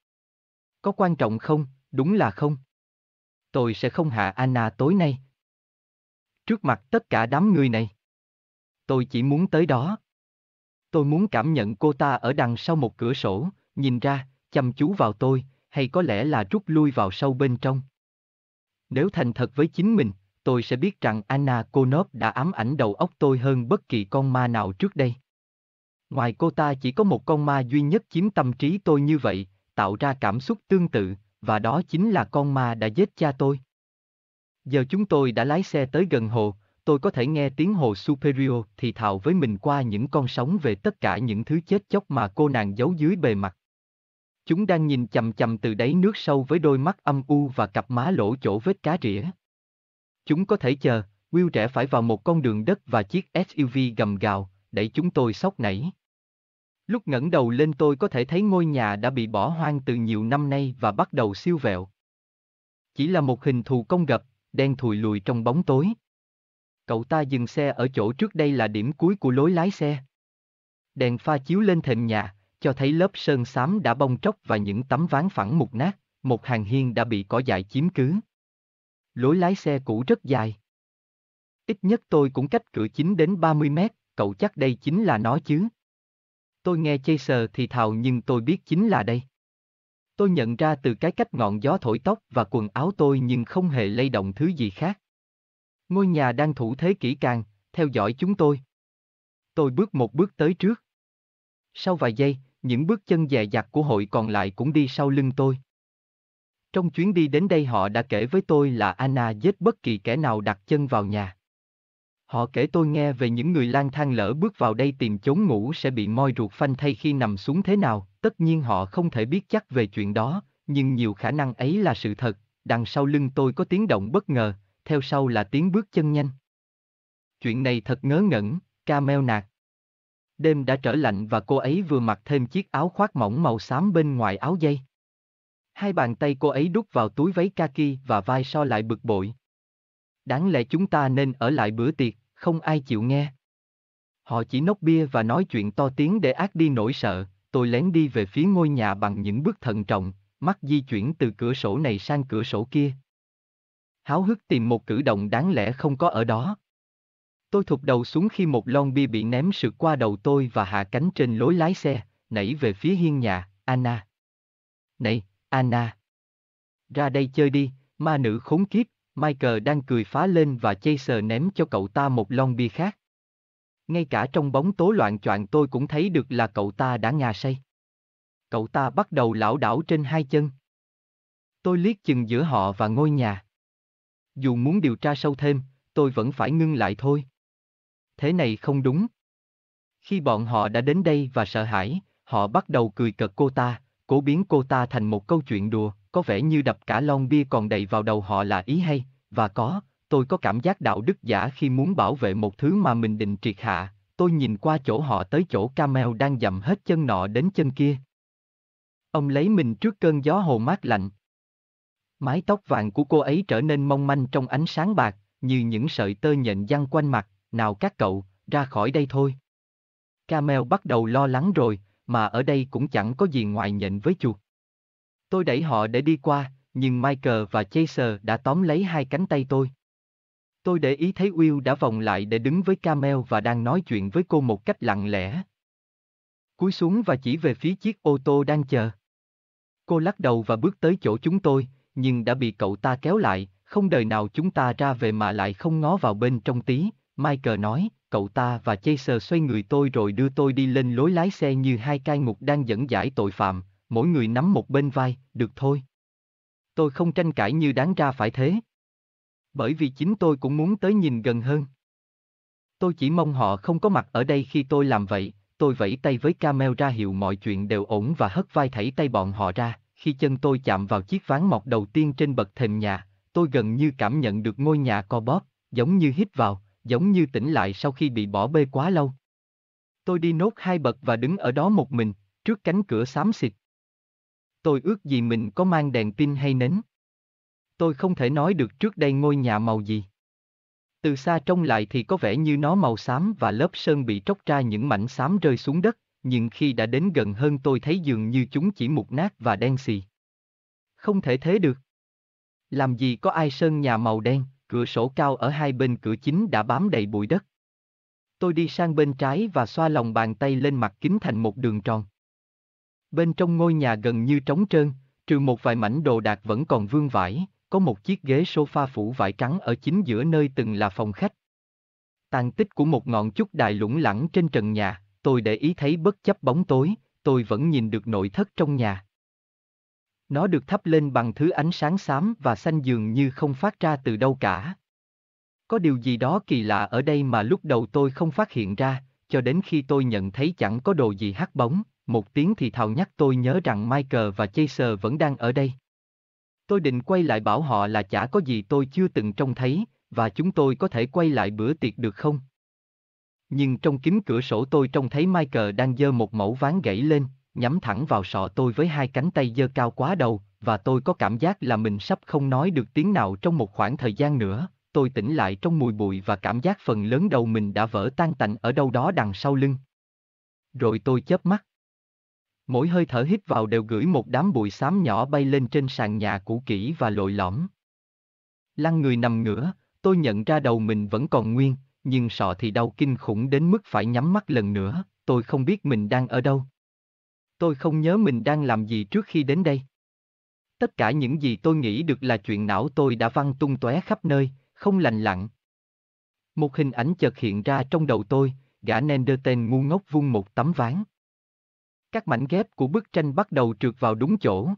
Có quan trọng không, đúng là không. Tôi sẽ không hạ Anna tối nay. Trước mặt tất cả đám người này. Tôi chỉ muốn tới đó. Tôi muốn cảm nhận cô ta ở đằng sau một cửa sổ, nhìn ra, chăm chú vào tôi, hay có lẽ là rút lui vào sâu bên trong. Nếu thành thật với chính mình, tôi sẽ biết rằng Anna Konop đã ám ảnh đầu óc tôi hơn bất kỳ con ma nào trước đây. Ngoài cô ta chỉ có một con ma duy nhất chiếm tâm trí tôi như vậy, tạo ra cảm xúc tương tự, và đó chính là con ma đã giết cha tôi. Giờ chúng tôi đã lái xe tới gần hồ, tôi có thể nghe tiếng hồ Superior thì thào với mình qua những con sóng về tất cả những thứ chết chóc mà cô nàng giấu dưới bề mặt. Chúng đang nhìn chầm chầm từ đáy nước sâu với đôi mắt âm u và cặp má lỗ chỗ vết cá rỉa. Chúng có thể chờ, Will rẽ phải vào một con đường đất và chiếc SUV gầm gào, đẩy chúng tôi sốc nảy. Lúc ngẩng đầu lên tôi có thể thấy ngôi nhà đã bị bỏ hoang từ nhiều năm nay và bắt đầu siêu vẹo. Chỉ là một hình thù công gập, đen thùi lùi trong bóng tối. Cậu ta dừng xe ở chỗ trước đây là điểm cuối của lối lái xe. Đèn pha chiếu lên thềm nhà, cho thấy lớp sơn xám đã bong tróc và những tấm ván phẳng mục nát, một hàng hiên đã bị cỏ dại chiếm cứ. Lối lái xe cũ rất dài. Ít nhất tôi cũng cách cửa chính đến 30 mét, cậu chắc đây chính là nó chứ. Tôi nghe Chaser thì thào nhưng tôi biết chính là đây. Tôi nhận ra từ cái cách ngọn gió thổi tóc và quần áo tôi nhưng không hề lay động thứ gì khác. Ngôi nhà đang thủ thế kỹ càng, theo dõi chúng tôi. Tôi bước một bước tới trước. Sau vài giây, những bước chân dè dặt của hội còn lại cũng đi sau lưng tôi. Trong chuyến đi đến đây họ đã kể với tôi là Anna giết bất kỳ kẻ nào đặt chân vào nhà. Họ kể tôi nghe về những người lang thang lỡ bước vào đây tìm chốn ngủ sẽ bị moi ruột phanh thay khi nằm xuống thế nào, tất nhiên họ không thể biết chắc về chuyện đó, nhưng nhiều khả năng ấy là sự thật, đằng sau lưng tôi có tiếng động bất ngờ, theo sau là tiếng bước chân nhanh. Chuyện này thật ngớ ngẩn, Camel nạt. Đêm đã trở lạnh và cô ấy vừa mặc thêm chiếc áo khoác mỏng màu xám bên ngoài áo dây. Hai bàn tay cô ấy đút vào túi váy kaki và vai so lại bực bội. Đáng lẽ chúng ta nên ở lại bữa tiệc, không ai chịu nghe. Họ chỉ nốc bia và nói chuyện to tiếng để ác đi nỗi sợ, tôi lén đi về phía ngôi nhà bằng những bước thận trọng, mắt di chuyển từ cửa sổ này sang cửa sổ kia. Háo hức tìm một cử động đáng lẽ không có ở đó. Tôi thụt đầu xuống khi một lon bia bị ném sượt qua đầu tôi và hạ cánh trên lối lái xe, nảy về phía hiên nhà, Anna. Này, Anna. Ra đây chơi đi, ma nữ khốn kiếp, Michael đang cười phá lên và Chaser ném cho cậu ta một lon bia khác. Ngay cả trong bóng tối loạn choạng tôi cũng thấy được là cậu ta đã ngà say. Cậu ta bắt đầu lảo đảo trên hai chân. Tôi liếc chừng giữa họ và ngôi nhà. Dù muốn điều tra sâu thêm, tôi vẫn phải ngưng lại thôi. Thế này không đúng. Khi bọn họ đã đến đây và sợ hãi, họ bắt đầu cười cợt cô ta, cố biến cô ta thành một câu chuyện đùa, có vẻ như đập cả lon bia còn đầy vào đầu họ là ý hay, và có, tôi có cảm giác đạo đức giả khi muốn bảo vệ một thứ mà mình định triệt hạ, tôi nhìn qua chỗ họ tới chỗ Camel đang dầm hết chân nọ đến chân kia. Ông lấy mình trước cơn gió hồ mát lạnh. Mái tóc vàng của cô ấy trở nên mong manh trong ánh sáng bạc, như những sợi tơ nhện văng quanh mặt, nào các cậu, ra khỏi đây thôi. Camel bắt đầu lo lắng rồi, mà ở đây cũng chẳng có gì ngoài nhện với chuột. Tôi đẩy họ để đi qua, nhưng Michael và Chaser đã tóm lấy hai cánh tay tôi. Tôi để ý thấy Will đã vòng lại để đứng với Camel và đang nói chuyện với cô một cách lặng lẽ. Cúi xuống và chỉ về phía chiếc ô tô đang chờ. Cô lắc đầu và bước tới chỗ chúng tôi, nhưng đã bị cậu ta kéo lại, không đời nào chúng ta ra về mà lại không ngó vào bên trong tí, Michael nói, cậu ta và Chaser xoay người tôi rồi đưa tôi đi lên lối lái xe như hai cai ngục đang dẫn giải tội phạm, mỗi người nắm một bên vai, được thôi. Tôi không tranh cãi như đáng ra phải thế. Bởi vì chính tôi cũng muốn tới nhìn gần hơn. Tôi chỉ mong họ không có mặt ở đây khi tôi làm vậy, tôi vẫy tay với Camel ra hiệu mọi chuyện đều ổn và hất vai thảy tay bọn họ ra, khi chân tôi chạm vào chiếc ván mọc đầu tiên trên bậc thềm nhà, tôi gần như cảm nhận được ngôi nhà co bóp, giống như hít vào, giống như tỉnh lại sau khi bị bỏ bê quá lâu. Tôi đi nốt hai bậc và đứng ở đó một mình, trước cánh cửa xám xịt. Tôi ước gì mình có mang đèn pin hay nến. Tôi không thể nói được trước đây ngôi nhà màu gì. Từ xa trông lại thì có vẻ như nó màu xám và lớp sơn bị tróc ra những mảnh xám rơi xuống đất, nhưng khi đã đến gần hơn tôi thấy dường như chúng chỉ mục nát và đen xì. Không thể thế được. Làm gì có ai sơn nhà màu đen, cửa sổ cao ở hai bên cửa chính đã bám đầy bụi đất. Tôi đi sang bên trái và xoa lòng bàn tay lên mặt kính thành một đường tròn. Bên trong ngôi nhà gần như trống trơn, trừ một vài mảnh đồ đạc vẫn còn vương vãi, có một chiếc ghế sofa phủ vải trắng ở chính giữa nơi từng là phòng khách. Tàn tích của một ngọn chút đài lủng lẳng trên trần nhà, tôi để ý thấy bất chấp bóng tối, tôi vẫn nhìn được nội thất trong nhà. Nó được thắp lên bằng thứ ánh sáng xám và xanh dường như không phát ra từ đâu cả. Có điều gì đó kỳ lạ ở đây mà lúc đầu tôi không phát hiện ra, cho đến khi tôi nhận thấy chẳng có đồ gì hắt bóng, một tiếng thì thào nhắc tôi nhớ rằng Michael và Chaser vẫn đang ở đây. Tôi định quay lại bảo họ là chả có gì tôi chưa từng trông thấy, và chúng tôi có thể quay lại bữa tiệc được không? Nhưng trong kính cửa sổ tôi trông thấy Michael đang giơ một mẫu ván gãy lên, nhắm thẳng vào sọ tôi với hai cánh tay giơ cao quá đầu, và tôi có cảm giác là mình sắp không nói được tiếng nào trong một khoảng thời gian nữa. Tôi tỉnh lại trong mùi bụi và cảm giác phần lớn đầu mình đã vỡ tan tành ở đâu đó đằng sau lưng. Rồi tôi chớp mắt. Mỗi hơi thở hít vào đều gửi một đám bụi xám nhỏ bay lên trên sàn nhà cũ kỹ và lội lõm. Lăn người nằm ngửa, tôi nhận ra đầu mình vẫn còn nguyên, nhưng sọ thì đau kinh khủng đến mức phải nhắm mắt lần nữa, tôi không biết mình đang ở đâu. Tôi không nhớ mình đang làm gì trước khi đến đây. Tất cả những gì tôi nghĩ được là chuyện não tôi đã văng tung tóe khắp nơi, không lành lặn. Một hình ảnh chợt hiện ra trong đầu tôi, gã Nenderten ngu ngốc vung một tấm ván. Các mảnh ghép của bức tranh bắt đầu trượt vào đúng chỗ.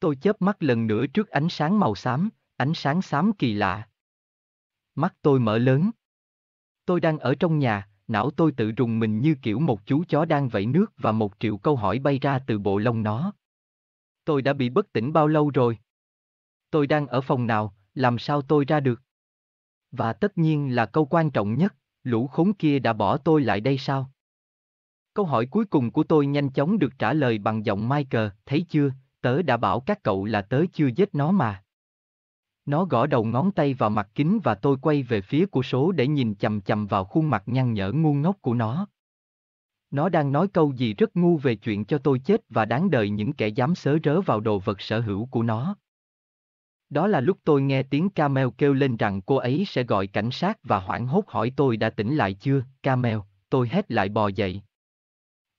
Tôi chớp mắt lần nữa trước ánh sáng màu xám, ánh sáng xám kỳ lạ. Mắt tôi mở lớn. Tôi đang ở trong nhà, não tôi tự rùng mình như kiểu một chú chó đang vẫy nước và một triệu câu hỏi bay ra từ bộ lông nó. Tôi đã bị bất tỉnh bao lâu rồi? Tôi đang ở phòng nào, làm sao tôi ra được? Và tất nhiên là câu quan trọng nhất, lũ khốn kia đã bỏ tôi lại đây sao? Câu hỏi cuối cùng của tôi nhanh chóng được trả lời bằng giọng Michael, thấy chưa, tớ đã bảo các cậu là tớ chưa giết nó mà. Nó gõ đầu ngón tay vào mặt kính và tôi quay về phía của số để nhìn chầm chầm vào khuôn mặt nhăn nhở ngu ngốc của nó. Nó đang nói câu gì rất ngu về chuyện cho tôi chết và đáng đời những kẻ dám sớ rớ vào đồ vật sở hữu của nó. Đó là lúc tôi nghe tiếng Camel kêu lên rằng cô ấy sẽ gọi cảnh sát và hoảng hốt hỏi tôi đã tỉnh lại chưa, Camel, tôi hét lại bò dậy.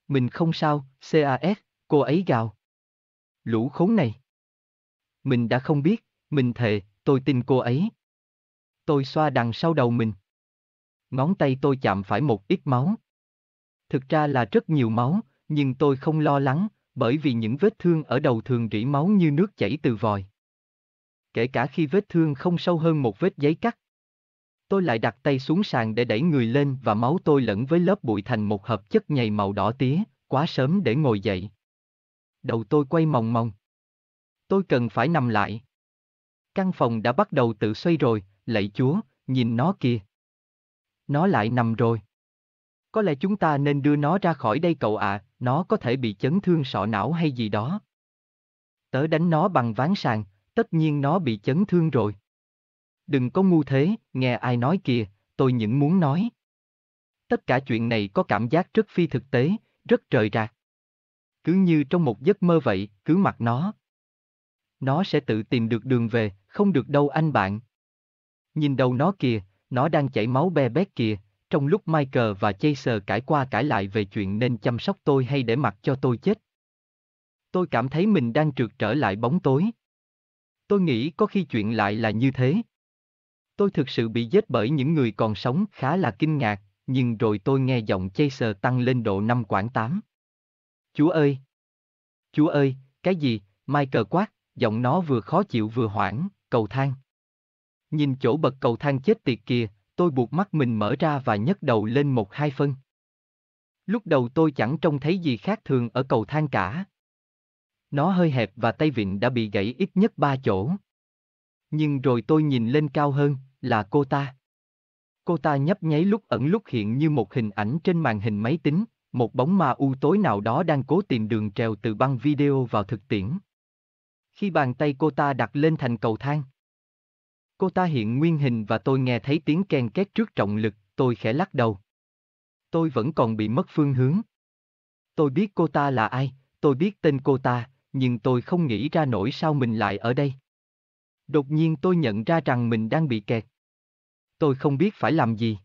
Mình không sao, CAS, cô ấy gào. Lũ khốn này. Mình đã không biết, mình thề, tôi tin cô ấy. Tôi xoa đằng sau đầu mình. Ngón tay tôi chạm phải một ít máu. Thực ra là rất nhiều máu, nhưng tôi không lo lắng, bởi vì những vết thương ở đầu thường rỉ máu như nước chảy từ vòi. Kể cả khi vết thương không sâu hơn một vết giấy cắt. Tôi lại đặt tay xuống sàn để đẩy người lên và máu tôi lẫn với lớp bụi thành một hợp chất nhầy màu đỏ tía, quá sớm để ngồi dậy. Đầu tôi quay mòng mòng. Tôi cần phải nằm lại. Căn phòng đã bắt đầu tự xoay rồi, lạy chúa, nhìn nó kìa. Nó lại nằm rồi. Có lẽ chúng ta nên đưa nó ra khỏi đây cậu ạ, nó có thể bị chấn thương sọ não hay gì đó. Tớ đánh nó bằng ván sàn, tất nhiên nó bị chấn thương rồi. Đừng có ngu thế, nghe ai nói kìa, tôi những muốn nói. Tất cả chuyện này có cảm giác rất phi thực tế, rất trời rạc. Cứ như trong một giấc mơ vậy, cứ mặc nó. Nó sẽ tự tìm được đường về, không được đâu anh bạn. Nhìn đầu nó kìa, nó đang chảy máu be bét kìa, trong lúc Michael và Chaser cãi qua cãi lại về chuyện nên chăm sóc tôi hay để mặc cho tôi chết. Tôi cảm thấy mình đang trượt trở lại bóng tối. Tôi nghĩ có khi chuyện lại là như thế. Tôi thực sự bị giết bởi những người còn sống khá là kinh ngạc, nhưng rồi tôi nghe giọng Chaser tăng lên độ 5 quảng 8. Chúa ơi! Chúa ơi, cái gì? Michael quát, giọng nó vừa khó chịu vừa hoảng, cầu thang. Nhìn chỗ bậc cầu thang chết tiệt kìa, tôi buộc mắt mình mở ra và nhấc đầu lên một hai phân. Lúc đầu tôi chẳng trông thấy gì khác thường ở cầu thang cả. Nó hơi hẹp và tay vịn đã bị gãy ít nhất ba chỗ. Nhưng rồi tôi nhìn lên cao hơn, là cô ta. Cô ta nhấp nháy lúc ẩn lúc hiện như một hình ảnh trên màn hình máy tính, một bóng ma u tối nào đó đang cố tìm đường trèo từ băng video vào thực tiễn. Khi bàn tay cô ta đặt lên thành cầu thang. Cô ta hiện nguyên hình và tôi nghe thấy tiếng ken két trước trọng lực, tôi khẽ lắc đầu. Tôi vẫn còn bị mất phương hướng. Tôi biết cô ta là ai, tôi biết tên cô ta, nhưng tôi không nghĩ ra nổi sao mình lại ở đây. Đột nhiên tôi nhận ra rằng mình đang bị kẹt. Tôi không biết phải làm gì.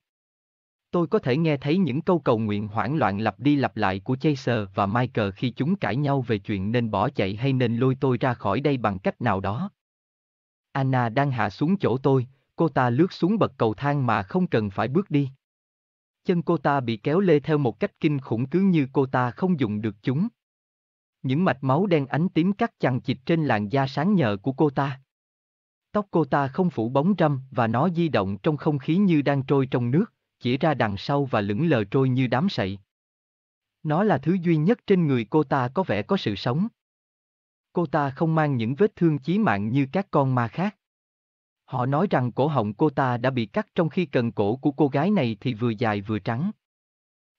Tôi có thể nghe thấy những câu cầu nguyện hoảng loạn lặp đi lặp lại của Chaser và Michael khi chúng cãi nhau về chuyện nên bỏ chạy hay nên lôi tôi ra khỏi đây bằng cách nào đó. Anna đang hạ xuống chỗ tôi, cô ta lướt xuống bậc cầu thang mà không cần phải bước đi. Chân cô ta bị kéo lê theo một cách kinh khủng cứ như cô ta không dùng được chúng. Những mạch máu đen ánh tím cắt chằng chịt trên làn da sáng nhờ của cô ta. Tóc cô ta không phủ bóng râm và nó di động trong không khí như đang trôi trong nước, chỉ ra đằng sau và lững lờ trôi như đám sậy. Nó là thứ duy nhất trên người cô ta có vẻ có sự sống. Cô ta không mang những vết thương chí mạng như các con ma khác. Họ nói rằng cổ họng cô ta đã bị cắt trong khi cần cổ của cô gái này thì vừa dài vừa trắng.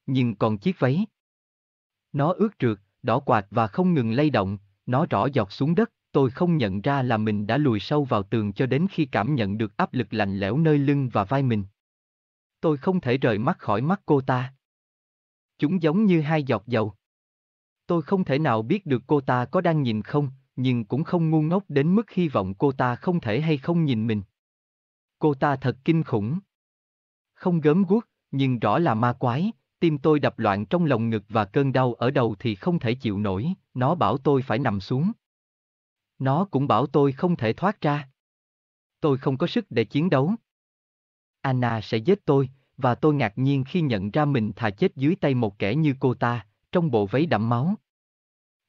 Nhưng còn chiếc váy. Nó ướt trượt, đỏ quạt và không ngừng lay động, nó rõ giọt xuống đất, tôi không nhận ra là mình đã lùi sâu vào tường cho đến khi cảm nhận được áp lực lạnh lẽo nơi lưng và vai mình. Tôi không thể rời mắt khỏi mắt cô ta. Chúng giống như hai giọt dầu. Tôi không thể nào biết được cô ta có đang nhìn không, nhưng cũng không ngu ngốc đến mức hy vọng cô ta không thể hay không nhìn mình. Cô ta thật kinh khủng. Không gớm guốc, nhưng rõ là ma quái, tim tôi đập loạn trong lồng ngực và cơn đau ở đầu thì không thể chịu nổi, nó bảo tôi phải nằm xuống. Nó cũng bảo tôi không thể thoát ra. Tôi không có sức để chiến đấu. Anna sẽ giết tôi, và tôi ngạc nhiên khi nhận ra mình thà chết dưới tay một kẻ như cô ta, trong bộ váy đẫm máu.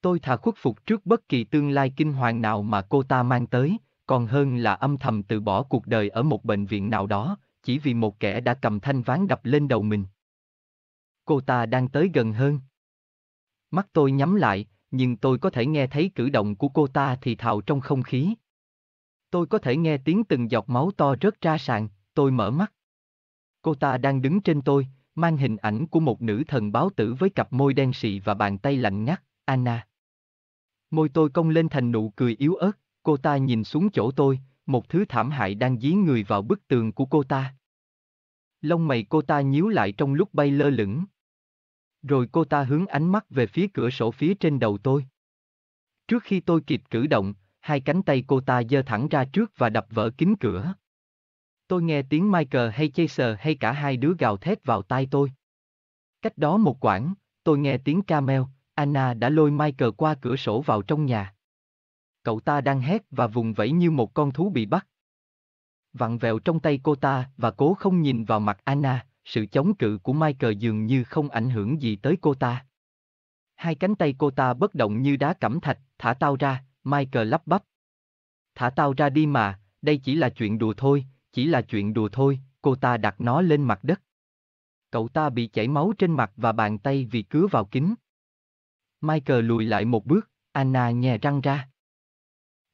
Tôi thà khuất phục trước bất kỳ tương lai kinh hoàng nào mà cô ta mang tới, còn hơn là âm thầm từ bỏ cuộc đời ở một bệnh viện nào đó, chỉ vì một kẻ đã cầm thanh ván đập lên đầu mình. Cô ta đang tới gần hơn. Mắt tôi nhắm lại, nhưng tôi có thể nghe thấy cử động của cô ta thì thào trong không khí. Tôi có thể nghe tiếng từng giọt máu to rớt ra sàn, tôi mở mắt. Cô ta đang đứng trên tôi, mang hình ảnh của một nữ thần báo tử với cặp môi đen sì và bàn tay lạnh ngắt, Anna. Môi tôi cong lên thành nụ cười yếu ớt, cô ta nhìn xuống chỗ tôi, một thứ thảm hại đang dí người vào bức tường của cô ta. Lông mày cô ta nhíu lại trong lúc bay lơ lửng. Rồi cô ta hướng ánh mắt về phía cửa sổ phía trên đầu tôi. Trước khi tôi kịp cử động, hai cánh tay cô ta giơ thẳng ra trước và đập vỡ kính cửa. Tôi nghe tiếng Michael hay Chaser hay cả hai đứa gào thét vào tai tôi. Cách đó một quãng, tôi nghe tiếng Camel, Anna đã lôi Michael qua cửa sổ vào trong nhà. Cậu ta đang hét và vùng vẫy như một con thú bị bắt. Vặn vẹo trong tay cô ta và cố không nhìn vào mặt Anna, sự chống cự của Michael dường như không ảnh hưởng gì tới cô ta. Hai cánh tay cô ta bất động như đá cẩm thạch, thả tao ra, Michael lắp bắp. Thả tao ra đi mà, đây chỉ là chuyện đùa thôi, chỉ là chuyện đùa thôi, cô ta đặt nó lên mặt đất. Cậu ta bị chảy máu trên mặt và bàn tay vì cứa vào kính. Michael lùi lại một bước, Anna nhè răng ra.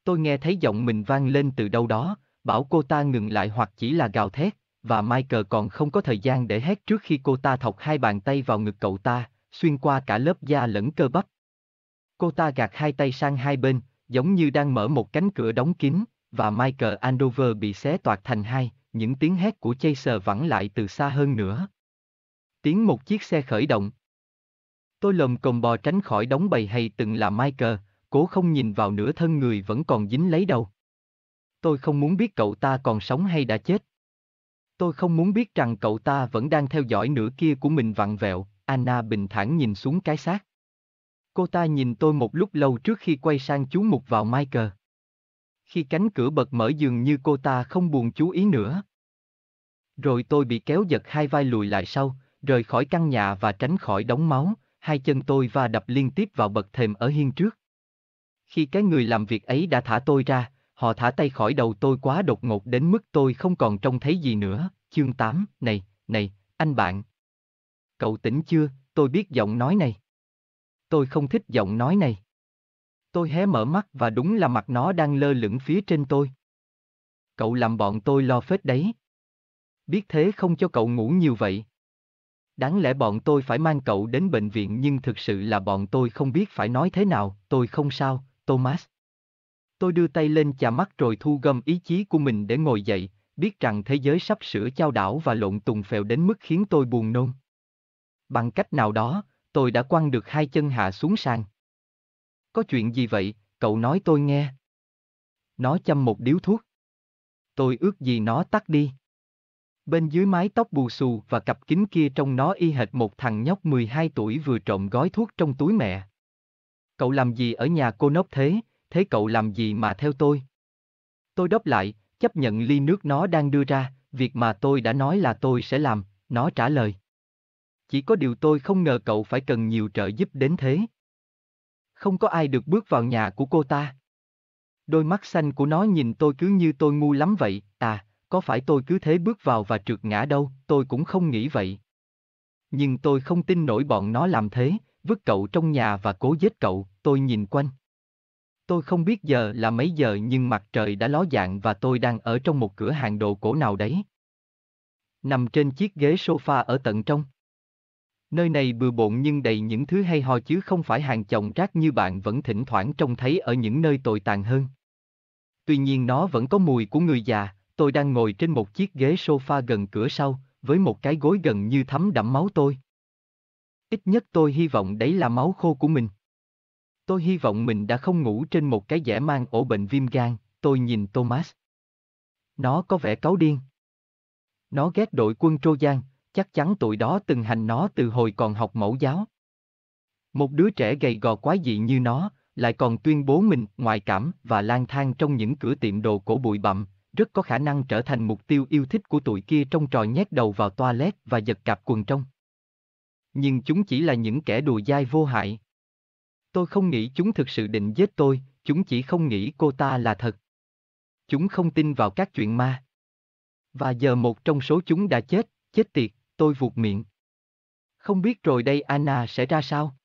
Tôi nghe thấy giọng mình vang lên từ đâu đó, bảo cô ta ngừng lại hoặc chỉ là gào thét, và Michael còn không có thời gian để hét trước khi cô ta thọc hai bàn tay vào ngực cậu ta, xuyên qua cả lớp da lẫn cơ bắp. Cô ta gạt hai tay sang hai bên, giống như đang mở một cánh cửa đóng kín, và Michael Andover bị xé toạc thành hai, những tiếng hét của Chaser vẳng lại từ xa hơn nữa. Tiếng một chiếc xe khởi động. Tôi lồm cồm bò tránh khỏi đống bầy hay từng là Michael, cố không nhìn vào nửa thân người vẫn còn dính lấy đầu. Tôi không muốn biết cậu ta còn sống hay đã chết. Tôi không muốn biết rằng cậu ta vẫn đang theo dõi nửa kia của mình vặn vẹo, Anna bình thản nhìn xuống cái xác. Cô ta nhìn tôi một lúc lâu trước khi quay sang chú mục vào Michael. Khi cánh cửa bật mở dường như cô ta không buồn chú ý nữa. Rồi tôi bị kéo giật hai vai lùi lại sau, rời khỏi căn nhà và tránh khỏi đống máu, hai chân tôi va đập liên tiếp vào bậc thềm ở hiên trước. Khi cái người làm việc ấy đã thả tôi ra, họ thả tay khỏi đầu tôi quá đột ngột đến mức tôi không còn trông thấy gì nữa. Chương 8, này, này, anh bạn. Cậu tỉnh chưa, tôi biết giọng nói này. Tôi không thích giọng nói này. Tôi hé mở mắt và đúng là mặt nó đang lơ lửng phía trên tôi. Cậu làm bọn tôi lo phết đấy. Biết thế không cho cậu ngủ nhiều vậy. Đáng lẽ bọn tôi phải mang cậu đến bệnh viện nhưng thực sự là bọn tôi không biết phải nói thế nào, tôi không sao, Thomas. Tôi đưa tay lên chà mắt rồi thu gom ý chí của mình để ngồi dậy, biết rằng thế giới sắp sửa chao đảo và lộn tùng phèo đến mức khiến tôi buồn nôn. Bằng cách nào đó, tôi đã quăng được hai chân hạ xuống sàn. Có chuyện gì vậy, cậu nói tôi nghe. Nó chăm một điếu thuốc. Tôi ước gì nó tắt đi. Bên dưới mái tóc bù xù và cặp kính kia trông nó y hệt một thằng nhóc 12 tuổi vừa trộm gói thuốc trong túi mẹ. Cậu làm gì ở nhà cô nốc thế, thế cậu làm gì mà theo tôi? Tôi đáp lại, chấp nhận ly nước nó đang đưa ra, việc mà tôi đã nói là tôi sẽ làm, nó trả lời. Chỉ có điều tôi không ngờ cậu phải cần nhiều trợ giúp đến thế. Không có ai được bước vào nhà của cô ta. Đôi mắt xanh của nó nhìn tôi cứ như tôi ngu lắm vậy, à, có phải tôi cứ thế bước vào và trượt ngã đâu, tôi cũng không nghĩ vậy. Nhưng tôi không tin nổi bọn nó làm thế, vứt cậu trong nhà và cố giết cậu, tôi nhìn quanh. Tôi không biết giờ là mấy giờ nhưng mặt trời đã ló dạng và tôi đang ở trong một cửa hàng đồ cổ nào đấy. Nằm trên chiếc ghế sofa ở tận trong. Nơi này bừa bộn nhưng đầy những thứ hay ho chứ không phải hàng chồng rác như bạn vẫn thỉnh thoảng trông thấy ở những nơi tồi tàn hơn. Tuy nhiên nó vẫn có mùi của người già, tôi đang ngồi trên một chiếc ghế sofa gần cửa sau, với một cái gối gần như thấm đẫm máu tôi. Ít nhất tôi hy vọng đấy là máu khô của mình. Tôi hy vọng mình đã không ngủ trên một cái dẻ mang ổ bệnh viêm gan, tôi nhìn Thomas. Nó có vẻ cáu điên. Nó ghét đội quân Trojan, chắc chắn tụi đó từng hành nó từ hồi còn học mẫu giáo. Một đứa trẻ gầy gò quái dị như nó, lại còn tuyên bố mình ngoại cảm và lang thang trong những cửa tiệm đồ cổ bụi bặm, rất có khả năng trở thành mục tiêu yêu thích của tụi kia trong trò nhét đầu vào toilet và giật cạp quần trong. Nhưng chúng chỉ là những kẻ đùa dai vô hại. Tôi không nghĩ chúng thực sự định giết tôi, chúng chỉ không nghĩ cô ta là thật. Chúng không tin vào các chuyện ma. Và giờ một trong số chúng đã chết, chết tiệt, tôi vụt miệng. Không biết rồi đây Anna sẽ ra sao?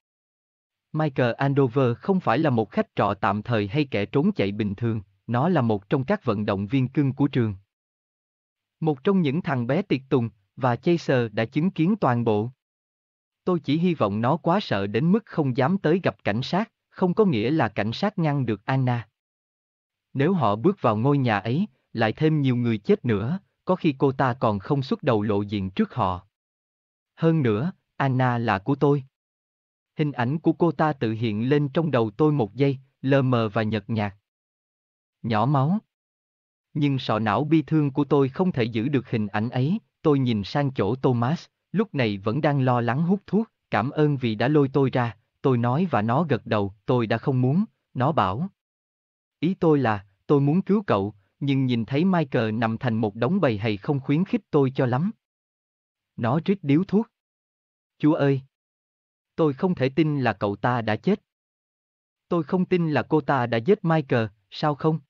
Michael Andover không phải là một khách trọ tạm thời hay kẻ trốn chạy bình thường, nó là một trong các vận động viên cưng của trường. Một trong những thằng bé tiệt tùng, và Chaser đã chứng kiến toàn bộ. Tôi chỉ hy vọng nó quá sợ đến mức không dám tới gặp cảnh sát, không có nghĩa là cảnh sát ngăn được Anna. Nếu họ bước vào ngôi nhà ấy, lại thêm nhiều người chết nữa, có khi cô ta còn không xuất đầu lộ diện trước họ. Hơn nữa, Anna là của tôi. Hình ảnh của cô ta tự hiện lên trong đầu tôi một giây, lờ mờ và nhợt nhạt. Nhỏ máu. Nhưng sọ não bi thương của tôi không thể giữ được hình ảnh ấy, tôi nhìn sang chỗ Thomas, lúc này vẫn đang lo lắng hút thuốc, cảm ơn vì đã lôi tôi ra, tôi nói và nó gật đầu, tôi đã không muốn, nó bảo. Ý tôi là, tôi muốn cứu cậu, nhưng nhìn thấy Michael nằm thành một đống bầy hay không khuyến khích tôi cho lắm. Nó rít điếu thuốc. Chúa ơi! Tôi không thể tin là cậu ta đã chết. Tôi không tin là cô ta đã giết Michael, sao không?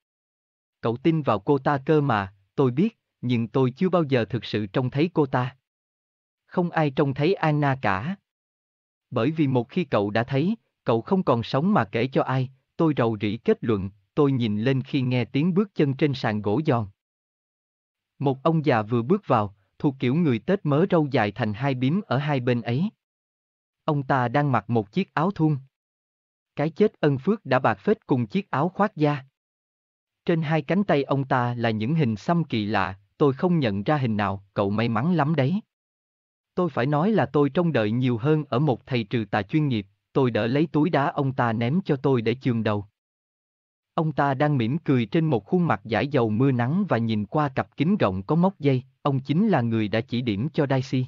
Cậu tin vào cô ta cơ mà, tôi biết, nhưng tôi chưa bao giờ thực sự trông thấy cô ta. Không ai trông thấy Anna cả. Bởi vì một khi cậu đã thấy, cậu không còn sống mà kể cho ai, tôi rầu rĩ kết luận, tôi nhìn lên khi nghe tiếng bước chân trên sàn gỗ giòn. Một ông già vừa bước vào, thuộc kiểu người Tết mớ râu dài thành hai bím ở hai bên ấy. Ông ta đang mặc một chiếc áo thun. Cái chết ân phước đã bạc phết cùng chiếc áo khoác da. Trên hai cánh tay ông ta là những hình xăm kỳ lạ, tôi không nhận ra hình nào, cậu may mắn lắm đấy. Tôi phải nói là tôi trông đợi nhiều hơn ở một thầy trừ tà chuyên nghiệp, tôi đỡ lấy túi đá ông ta ném cho tôi để chườm đầu. Ông ta đang mỉm cười trên một khuôn mặt giải dầu mưa nắng và nhìn qua cặp kính rộng có móc dây, ông chính là người đã chỉ điểm cho Daisy.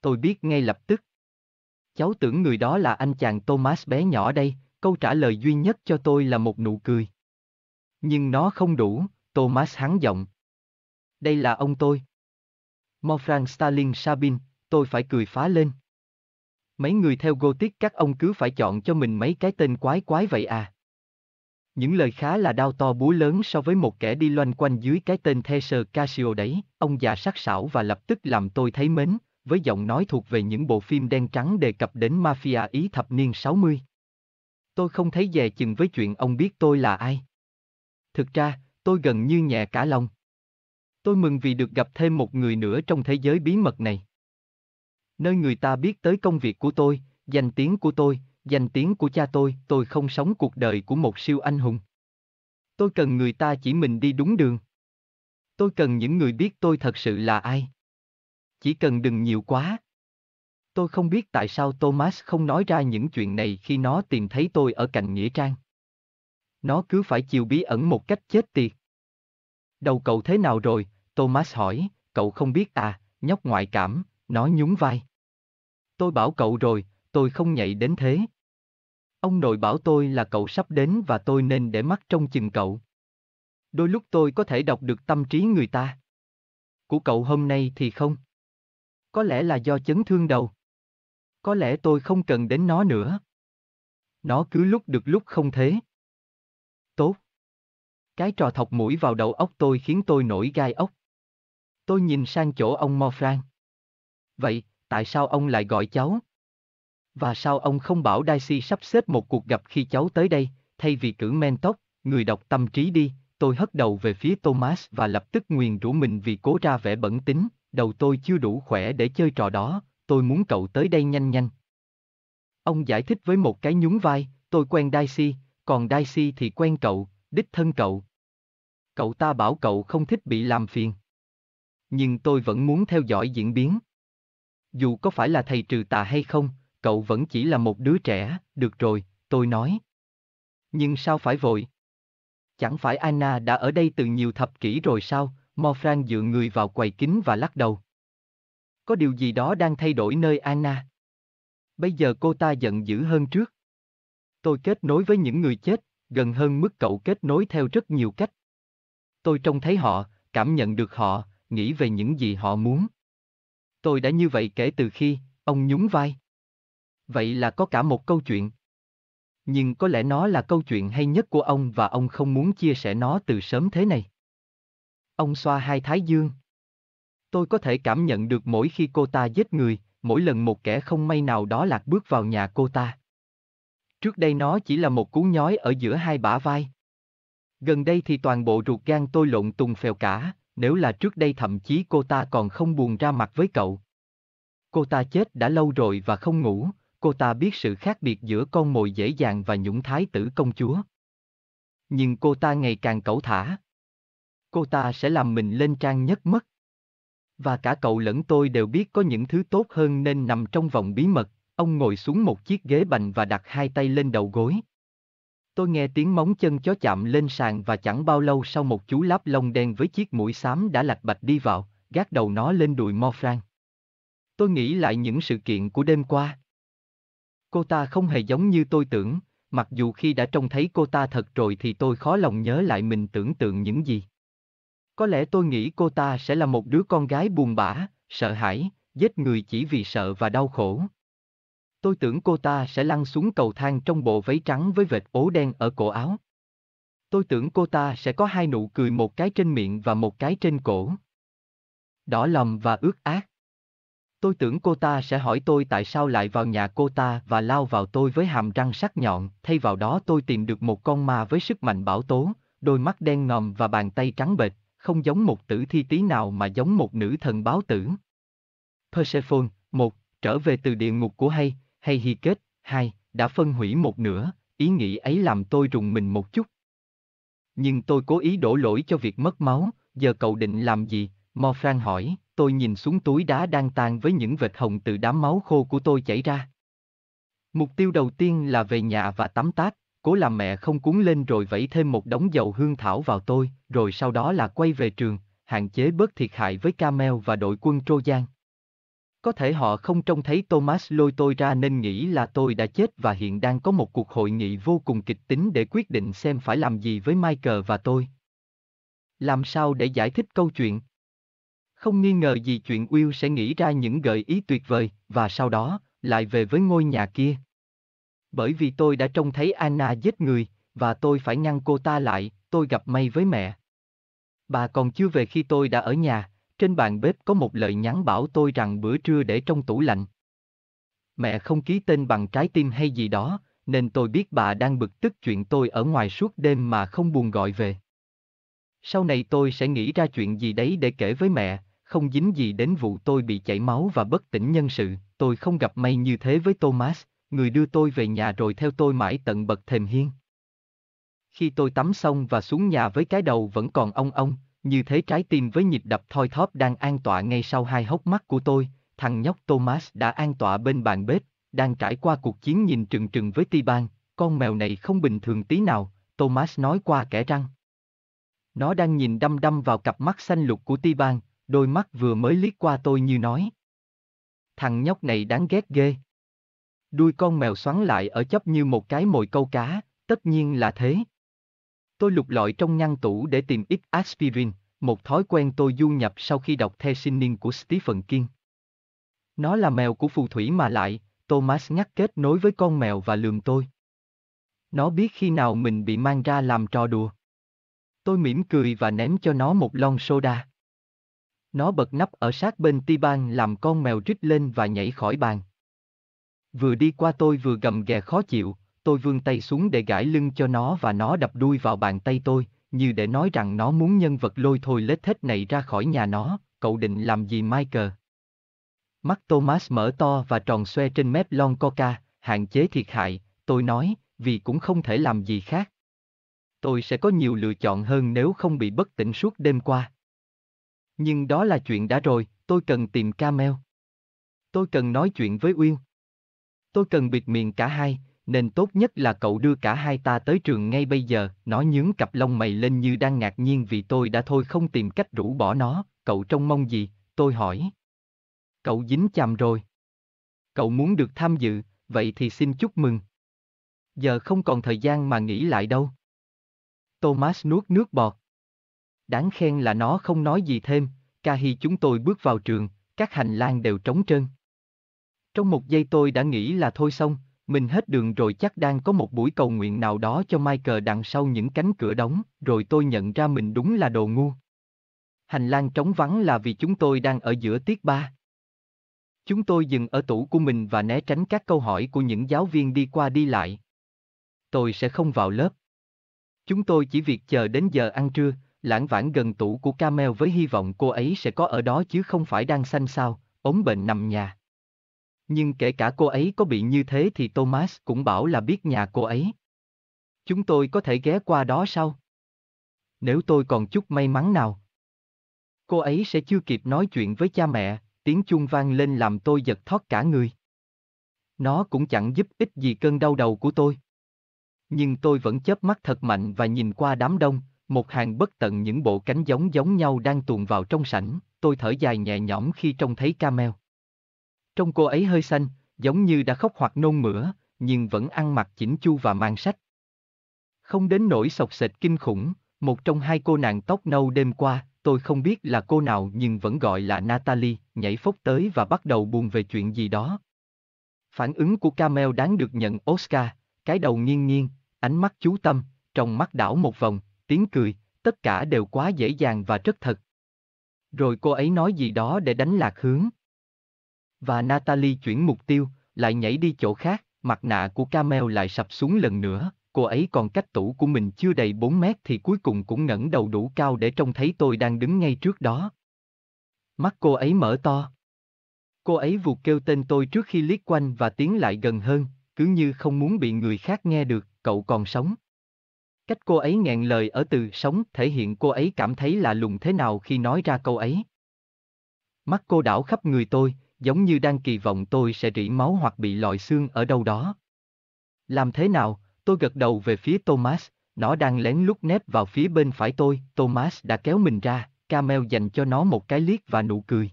Tôi biết ngay lập tức. Cháu tưởng người đó là anh chàng Thomas bé nhỏ đây, câu trả lời duy nhất cho tôi là một nụ cười. Nhưng nó không đủ, Thomas hắn giọng. Đây là ông tôi. Morfran Stalin Sabin, tôi phải cười phá lên. Mấy người theo Gothic các ông cứ phải chọn cho mình mấy cái tên quái quái vậy à. Những lời khá là đau to búa lớn so với một kẻ đi loanh quanh dưới cái tên Thesser Casio đấy, ông già sắc sảo và lập tức làm tôi thấy mến, với giọng nói thuộc về những bộ phim đen trắng đề cập đến mafia Ý thập niên 60. Tôi không thấy dè chừng với chuyện ông biết tôi là ai. Thực ra, tôi gần như nhẹ cả lòng. Tôi mừng vì được gặp thêm một người nữa trong thế giới bí mật này. Nơi người ta biết tới công việc của tôi, danh tiếng của tôi, danh tiếng của cha tôi, tôi không sống cuộc đời của một siêu anh hùng. Tôi cần người ta chỉ mình đi đúng đường. Tôi cần những người biết tôi thật sự là ai. Chỉ cần đừng nhiều quá. Tôi không biết tại sao Thomas không nói ra những chuyện này khi nó tìm thấy tôi ở cạnh Nghĩa Trang. Nó cứ phải chiều bí ẩn một cách chết tiệt. Đầu cậu thế nào rồi? Thomas hỏi, cậu không biết à, nhóc ngoại cảm, nó nhún vai. Tôi bảo cậu rồi, tôi không nhạy đến thế. Ông nội bảo tôi là cậu sắp đến và tôi nên để mắt trong chừng cậu. Đôi lúc tôi có thể đọc được tâm trí người ta. Của cậu hôm nay thì không. Có lẽ là do chấn thương đầu. Có lẽ tôi không cần đến nó nữa. Nó cứ lúc được lúc không thế. Tốt. Cái trò thọc mũi vào đầu óc tôi khiến tôi nổi gai ốc. Tôi nhìn sang chỗ ông Morfran. Vậy, tại sao ông lại gọi cháu? Và sao ông không bảo Daisy sắp xếp một cuộc gặp khi cháu tới đây, thay vì cử Mentok, người đọc tâm trí đi, tôi hất đầu về phía Thomas và lập tức nguyền rủa mình vì cố ra vẻ bẩn tính, đầu tôi chưa đủ khỏe để chơi trò đó, tôi muốn cậu tới đây nhanh nhanh. Ông giải thích với một cái nhún vai, tôi quen Daisy, còn Daisy thì quen cậu, đích thân cậu. Cậu ta bảo cậu không thích bị làm phiền. Nhưng tôi vẫn muốn theo dõi diễn biến. Dù có phải là thầy trừ tà hay không, cậu vẫn chỉ là một đứa trẻ, được rồi, tôi nói. Nhưng sao phải vội? Chẳng phải Anna đã ở đây từ nhiều thập kỷ rồi sao? Morfran dựa người vào quầy kính và lắc đầu. Có điều gì đó đang thay đổi nơi Anna. Bây giờ cô ta giận dữ hơn trước. Tôi kết nối với những người chết, gần hơn mức cậu kết nối theo rất nhiều cách. Tôi trông thấy họ, cảm nhận được họ, nghĩ về những gì họ muốn. Tôi đã như vậy kể từ khi, ông nhún vai. Vậy là có cả một câu chuyện. Nhưng có lẽ nó là câu chuyện hay nhất của ông và ông không muốn chia sẻ nó từ sớm thế này. Ông xoa hai thái dương. Tôi có thể cảm nhận được mỗi khi cô ta giết người, mỗi lần một kẻ không may nào đó lạc bước vào nhà cô ta. Trước đây nó chỉ là một cú nhói ở giữa hai bả vai. Gần đây thì toàn bộ ruột gan tôi lộn tùng phèo cả, nếu là trước đây thậm chí cô ta còn không buồn ra mặt với cậu. Cô ta chết đã lâu rồi và không ngủ, cô ta biết sự khác biệt giữa con mồi dễ dàng và nhũng thái tử công chúa. Nhưng cô ta ngày càng cẩu thả. Cô ta sẽ làm mình lên trang nhất mất. Và cả cậu lẫn tôi đều biết có những thứ tốt hơn nên nằm trong vòng bí mật, ông ngồi xuống một chiếc ghế bành và đặt hai tay lên đầu gối. Tôi nghe tiếng móng chân chó chạm lên sàn và chẳng bao lâu sau một chú láp lông đen với chiếc mũi xám đã lạch bạch đi vào, gác đầu nó lên đùi Morfran. Tôi nghĩ lại những sự kiện của đêm qua. Cô ta không hề giống như tôi tưởng, mặc dù khi đã trông thấy cô ta thật rồi thì tôi khó lòng nhớ lại mình tưởng tượng những gì. Có lẽ tôi nghĩ cô ta sẽ là một đứa con gái buồn bã, sợ hãi, giết người chỉ vì sợ và đau khổ. Tôi tưởng cô ta sẽ lăn xuống cầu thang trong bộ váy trắng với vệt ố đen ở cổ áo. Tôi tưởng cô ta sẽ có hai nụ cười một cái trên miệng và một cái trên cổ. Đỏ lầm và ướt ác. Tôi tưởng cô ta sẽ hỏi tôi tại sao lại vào nhà cô ta và lao vào tôi với hàm răng sắc nhọn, thay vào đó tôi tìm được một con ma với sức mạnh bảo tố, đôi mắt đen ngòm và bàn tay trắng bệch, không giống một tử thi tí nào mà giống một nữ thần báo tử. Persephone, một, trở về từ địa ngục của hay, hay hy kết, hai, đã phân hủy một nửa, ý nghĩ ấy làm tôi rùng mình một chút. Nhưng tôi cố ý đổ lỗi cho việc mất máu, giờ cậu định làm gì? Morfran hỏi, tôi nhìn xuống túi đá đang tan với những vệt hồng từ đám máu khô của tôi chảy ra. Mục tiêu đầu tiên là về nhà và tắm táp, cố làm mẹ không cuốn lên rồi vẩy thêm một đống dầu hương thảo vào tôi, rồi sau đó là quay về trường, hạn chế bớt thiệt hại với Camel và đội quân Trojan. Có thể họ không trông thấy Thomas lôi tôi ra nên nghĩ là tôi đã chết và hiện đang có một cuộc hội nghị vô cùng kịch tính để quyết định xem phải làm gì với Michael và tôi. Làm sao để giải thích câu chuyện? Không nghi ngờ gì chuyện Will sẽ nghĩ ra những gợi ý tuyệt vời, và sau đó, lại về với ngôi nhà kia. Bởi vì tôi đã trông thấy Anna giết người, và tôi phải ngăn cô ta lại, tôi gặp may với mẹ. Bà còn chưa về khi tôi đã ở nhà, trên bàn bếp có một lời nhắn bảo tôi rằng bữa trưa để trong tủ lạnh. Mẹ không ký tên bằng trái tim hay gì đó, nên tôi biết bà đang bực tức chuyện tôi ở ngoài suốt đêm mà không buồn gọi về. Sau này tôi sẽ nghĩ ra chuyện gì đấy để kể với mẹ, không dính gì đến vụ tôi bị chảy máu và bất tỉnh nhân sự, tôi không gặp may như thế với Thomas, người đưa tôi về nhà rồi theo tôi mãi tận bậc thềm hiên. Khi tôi tắm xong và xuống nhà với cái đầu vẫn còn ong ong, như thế trái tim với nhịp đập thoi thóp đang an tọa ngay sau hai hốc mắt của tôi, thằng nhóc Thomas đã an tọa bên bàn bếp, đang trải qua cuộc chiến nhìn trừng trừng với Tiban, con mèo này không bình thường tí nào, Thomas nói qua kẻ răng. Nó đang nhìn đăm đăm vào cặp mắt xanh lục của Tiban, đôi mắt vừa mới liếc qua tôi như nói. Thằng nhóc này đáng ghét ghê. Đuôi con mèo xoắn lại ở chấp như một cái mồi câu cá, tất nhiên là thế. Tôi lục lọi trong ngăn tủ để tìm ít aspirin, một thói quen tôi du nhập sau khi đọc The Sinning của Stephen King. Nó là mèo của phù thủy mà lại, Thomas ngắt kết nối với con mèo và lườm tôi. Nó biết khi nào mình bị mang ra làm trò đùa. Tôi mỉm cười và ném cho nó một lon soda. Nó bật nắp ở sát bên Tiban làm con mèo rít lên và nhảy khỏi bàn. Vừa đi qua tôi vừa gầm ghè khó chịu, tôi vươn tay xuống để gãi lưng cho nó và nó đập đuôi vào bàn tay tôi, như để nói rằng nó muốn nhân vật lôi thôi lết thết này ra khỏi nhà nó, cậu định làm gì Michael? Mắt Thomas mở to và tròn xoe trên mép lon coca, hạn chế thiệt hại, tôi nói, vì cũng không thể làm gì khác. Tôi sẽ có nhiều lựa chọn hơn nếu không bị bất tỉnh suốt đêm qua. Nhưng đó là chuyện đã rồi, tôi cần tìm Camel. Tôi cần nói chuyện với Uyên. Tôi cần bịt miệng cả hai, nên tốt nhất là cậu đưa cả hai ta tới trường ngay bây giờ, nó nhướng cặp lông mày lên như đang ngạc nhiên vì tôi đã thôi không tìm cách rũ bỏ nó, cậu trông mong gì, tôi hỏi. Cậu dính chàm rồi. Cậu muốn được tham dự, vậy thì xin chúc mừng. Giờ không còn thời gian mà nghĩ lại đâu. Thomas nuốt nước bọt. Đáng khen là nó không nói gì thêm, ca hi chúng tôi bước vào trường, các hành lang đều trống trơn. Trong một giây tôi đã nghĩ là thôi xong, mình hết đường rồi chắc đang có một buổi cầu nguyện nào đó cho Michael đằng sau những cánh cửa đóng, rồi tôi nhận ra mình đúng là đồ ngu. Hành lang trống vắng là vì chúng tôi đang ở giữa tiết ba. Chúng tôi dừng ở tủ của mình và né tránh các câu hỏi của những giáo viên đi qua đi lại. Tôi sẽ không vào lớp. Chúng tôi chỉ việc chờ đến giờ ăn trưa, lãng vãng gần tủ của Camel với hy vọng cô ấy sẽ có ở đó chứ không phải đang xanh sao, ốm bệnh nằm nhà. Nhưng kể cả cô ấy có bị như thế thì Thomas cũng bảo là biết nhà cô ấy. Chúng tôi có thể ghé qua đó sau. Nếu tôi còn chút may mắn nào. Cô ấy sẽ chưa kịp nói chuyện với cha mẹ, tiếng chuông vang lên làm tôi giật thót cả người. Nó cũng chẳng giúp ích gì cơn đau đầu của tôi. Nhưng tôi vẫn chớp mắt thật mạnh và nhìn qua đám đông, một hàng bất tận những bộ cánh giống giống nhau đang tuồn vào trong sảnh, tôi thở dài nhẹ nhõm khi trông thấy Camel. Trong cô ấy hơi xanh, giống như đã khóc hoặc nôn mửa, nhưng vẫn ăn mặc chỉnh chu và mang sách. Không đến nỗi sọc sệt kinh khủng, một trong hai cô nàng tóc nâu đêm qua, tôi không biết là cô nào nhưng vẫn gọi là Natalie, nhảy phốc tới và bắt đầu buồn về chuyện gì đó. Phản ứng của Camel đáng được nhận Oscar, cái đầu nghiêng nghiêng, ánh mắt chú tâm, trong mắt đảo một vòng, tiếng cười, tất cả đều quá dễ dàng và rất thật. Rồi cô ấy nói gì đó để đánh lạc hướng. Và Natalie chuyển mục tiêu, lại nhảy đi chỗ khác, mặt nạ của Camel lại sập xuống lần nữa, cô ấy còn cách tủ của mình chưa đầy 4 mét thì cuối cùng cũng ngẩng đầu đủ cao để trông thấy tôi đang đứng ngay trước đó. Mắt cô ấy mở to. Cô ấy vụt kêu tên tôi trước khi liếc quanh và tiến lại gần hơn, cứ như không muốn bị người khác nghe được, cậu còn sống. Cách cô ấy nghẹn lời ở từ sống thể hiện cô ấy cảm thấy lạ lùng thế nào khi nói ra câu ấy. Mắt cô đảo khắp người tôi, giống như đang kỳ vọng tôi sẽ rỉ máu hoặc bị lòi xương ở đâu đó. Làm thế nào, tôi gật đầu về phía Thomas, nó đang lén lút nép vào phía bên phải tôi, Thomas đã kéo mình ra, Camel dành cho nó một cái liếc và nụ cười.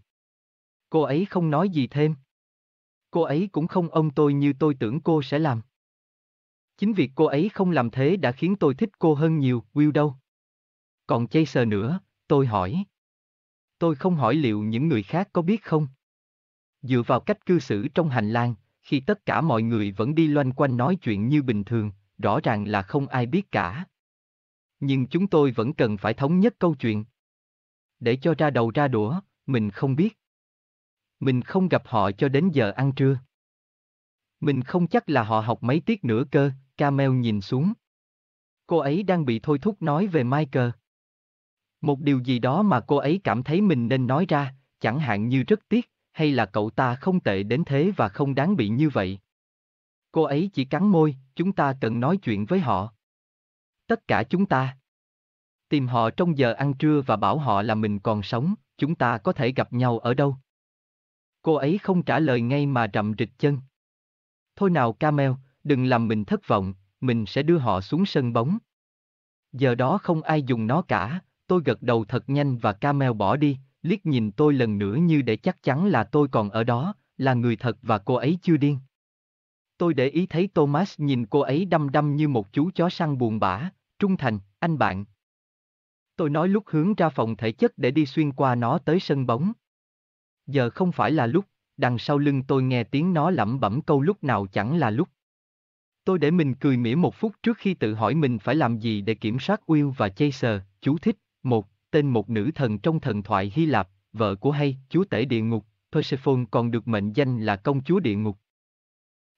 Cô ấy không nói gì thêm. Cô ấy cũng không ôm tôi như tôi tưởng cô sẽ làm. Chính việc cô ấy không làm thế đã khiến tôi thích cô hơn nhiều, Will đâu? Còn Chaser nữa, tôi hỏi. Tôi không hỏi liệu những người khác có biết không? Dựa vào cách cư xử trong hành lang, khi tất cả mọi người vẫn đi loanh quanh nói chuyện như bình thường, rõ ràng là không ai biết cả. Nhưng chúng tôi vẫn cần phải thống nhất câu chuyện. Để cho ra đầu ra đũa, mình không biết. Mình không gặp họ cho đến giờ ăn trưa. Mình không chắc là họ học mấy tiết nữa cơ, Camel nhìn xuống. Cô ấy đang bị thôi thúc nói về Michael. Một điều gì đó mà cô ấy cảm thấy mình nên nói ra, chẳng hạn như rất tiếc, hay là cậu ta không tệ đến thế và không đáng bị như vậy. Cô ấy chỉ cắn môi, chúng ta cần nói chuyện với họ. Tất cả chúng ta. Tìm họ trong giờ ăn trưa và bảo họ là mình còn sống, chúng ta có thể gặp nhau ở đâu. Cô ấy không trả lời ngay mà rậm rịch chân. Thôi nào Camel, đừng làm mình thất vọng, mình sẽ đưa họ xuống sân bóng. Giờ đó không ai dùng nó cả, tôi gật đầu thật nhanh và Camel bỏ đi, liếc nhìn tôi lần nữa như để chắc chắn là tôi còn ở đó, là người thật và cô ấy chưa điên. Tôi để ý thấy Thomas nhìn cô ấy đăm đăm như một chú chó săn buồn bã, trung thành, anh bạn. Tôi nói lúc hướng ra phòng thể chất để đi xuyên qua nó tới sân bóng. Giờ không phải là lúc, đằng sau lưng tôi nghe tiếng nó lẩm bẩm câu lúc nào chẳng là lúc. Tôi để mình cười mỉa một phút trước khi tự hỏi mình phải làm gì để kiểm soát Will và Chaser, chú thích, một, tên một nữ thần trong thần thoại Hy Lạp, vợ của hay, chúa tể địa ngục, Persephone còn được mệnh danh là công chúa địa ngục.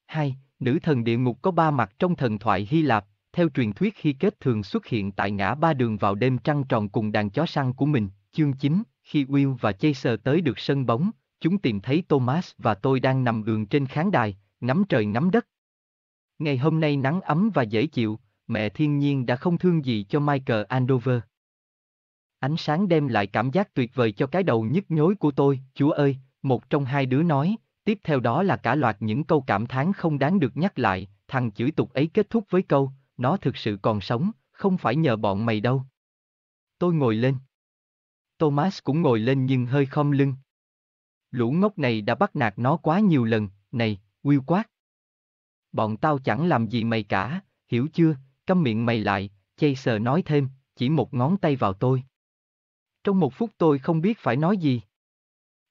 2. Nữ thần địa ngục có ba mặt trong thần thoại Hy Lạp, theo truyền thuyết khi kết thường xuất hiện tại ngã ba đường vào đêm trăng tròn cùng đàn chó săn của mình, chương 9, khi Will và Chaser tới được sân bóng, chúng tìm thấy Thomas và tôi đang nằm ườn trên khán đài, ngắm trời ngắm đất. Ngày hôm nay nắng ấm và dễ chịu, mẹ thiên nhiên đã không thương gì cho Michael Andover. Ánh sáng đem lại cảm giác tuyệt vời cho cái đầu nhức nhối của tôi, chúa ơi, một trong hai đứa nói, tiếp theo đó là cả loạt những câu cảm thán không đáng được nhắc lại, thằng chửi tục ấy kết thúc với câu, nó thực sự còn sống, không phải nhờ bọn mày đâu. Tôi ngồi lên. Thomas cũng ngồi lên nhưng hơi khom lưng. Lũ ngốc này đã bắt nạt nó quá nhiều lần, này, Will quát. Bọn tao chẳng làm gì mày cả, hiểu chưa, câm miệng mày lại, Chaser nói thêm, chỉ một ngón tay vào tôi. Trong một phút tôi không biết phải nói gì.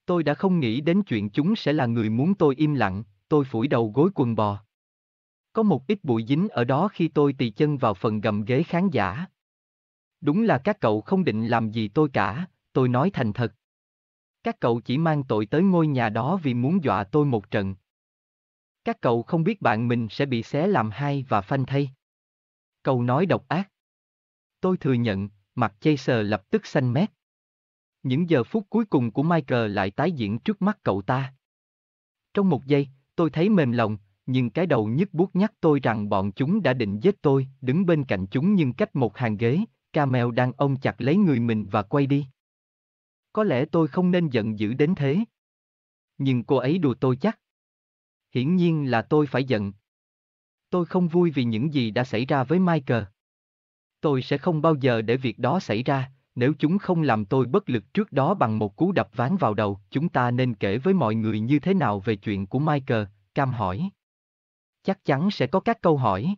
Tôi đã không nghĩ đến chuyện chúng sẽ là người muốn tôi im lặng, tôi phủi đầu gối quần bò. Có một ít bụi dính ở đó khi tôi tì chân vào phần gầm ghế khán giả. Đúng là các cậu không định làm gì tôi cả, tôi nói thành thật. Các cậu chỉ mang tội tới ngôi nhà đó vì muốn dọa tôi một trận. Các cậu không biết bạn mình sẽ bị xé làm hai và phanh thay. Câu nói độc ác. Tôi thừa nhận, mặt Chaser lập tức xanh mét. Những giờ phút cuối cùng của Michael lại tái diễn trước mắt cậu ta. Trong một giây, tôi thấy mềm lòng, nhưng cái đầu nhức buốt nhắc tôi rằng bọn chúng đã định giết tôi, đứng bên cạnh chúng nhưng cách một hàng ghế, Camel đang ôm chặt lấy người mình và quay đi. Có lẽ tôi không nên giận dữ đến thế. Nhưng cô ấy đùa tôi chắc. Hiển nhiên là tôi phải giận. Tôi không vui vì những gì đã xảy ra với Michael. Tôi sẽ không bao giờ để việc đó xảy ra, nếu chúng không làm tôi bất lực trước đó bằng một cú đập ván vào đầu, chúng ta nên kể với mọi người như thế nào về chuyện của Michael, Cam hỏi. Chắc chắn sẽ có các câu hỏi.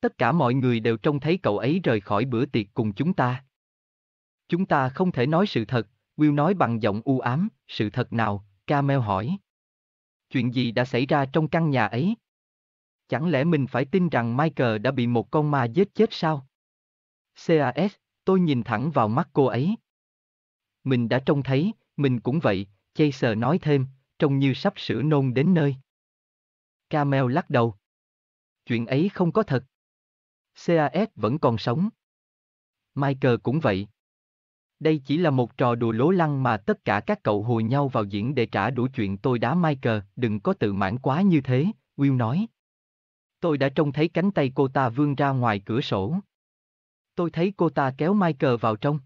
Tất cả mọi người đều trông thấy cậu ấy rời khỏi bữa tiệc cùng chúng ta. Chúng ta không thể nói sự thật, Will nói bằng giọng u ám, sự thật nào, Camel hỏi. Chuyện gì đã xảy ra trong căn nhà ấy? Chẳng lẽ mình phải tin rằng Michael đã bị một con ma giết chết sao? CAS, tôi nhìn thẳng vào mắt cô ấy. Mình đã trông thấy, mình cũng vậy, Chaser nói thêm, trông như sắp sửa nôn đến nơi. Camel lắc đầu. Chuyện ấy không có thật. CAS vẫn còn sống. Michael cũng vậy. Đây chỉ là một trò đùa lố lăng mà tất cả các cậu hùa nhau vào diễn để trả đủ chuyện tôi đá Michael, đừng có tự mãn quá như thế, Will nói. Tôi đã trông thấy cánh tay cô ta vươn ra ngoài cửa sổ. Tôi thấy cô ta kéo Michael vào trong.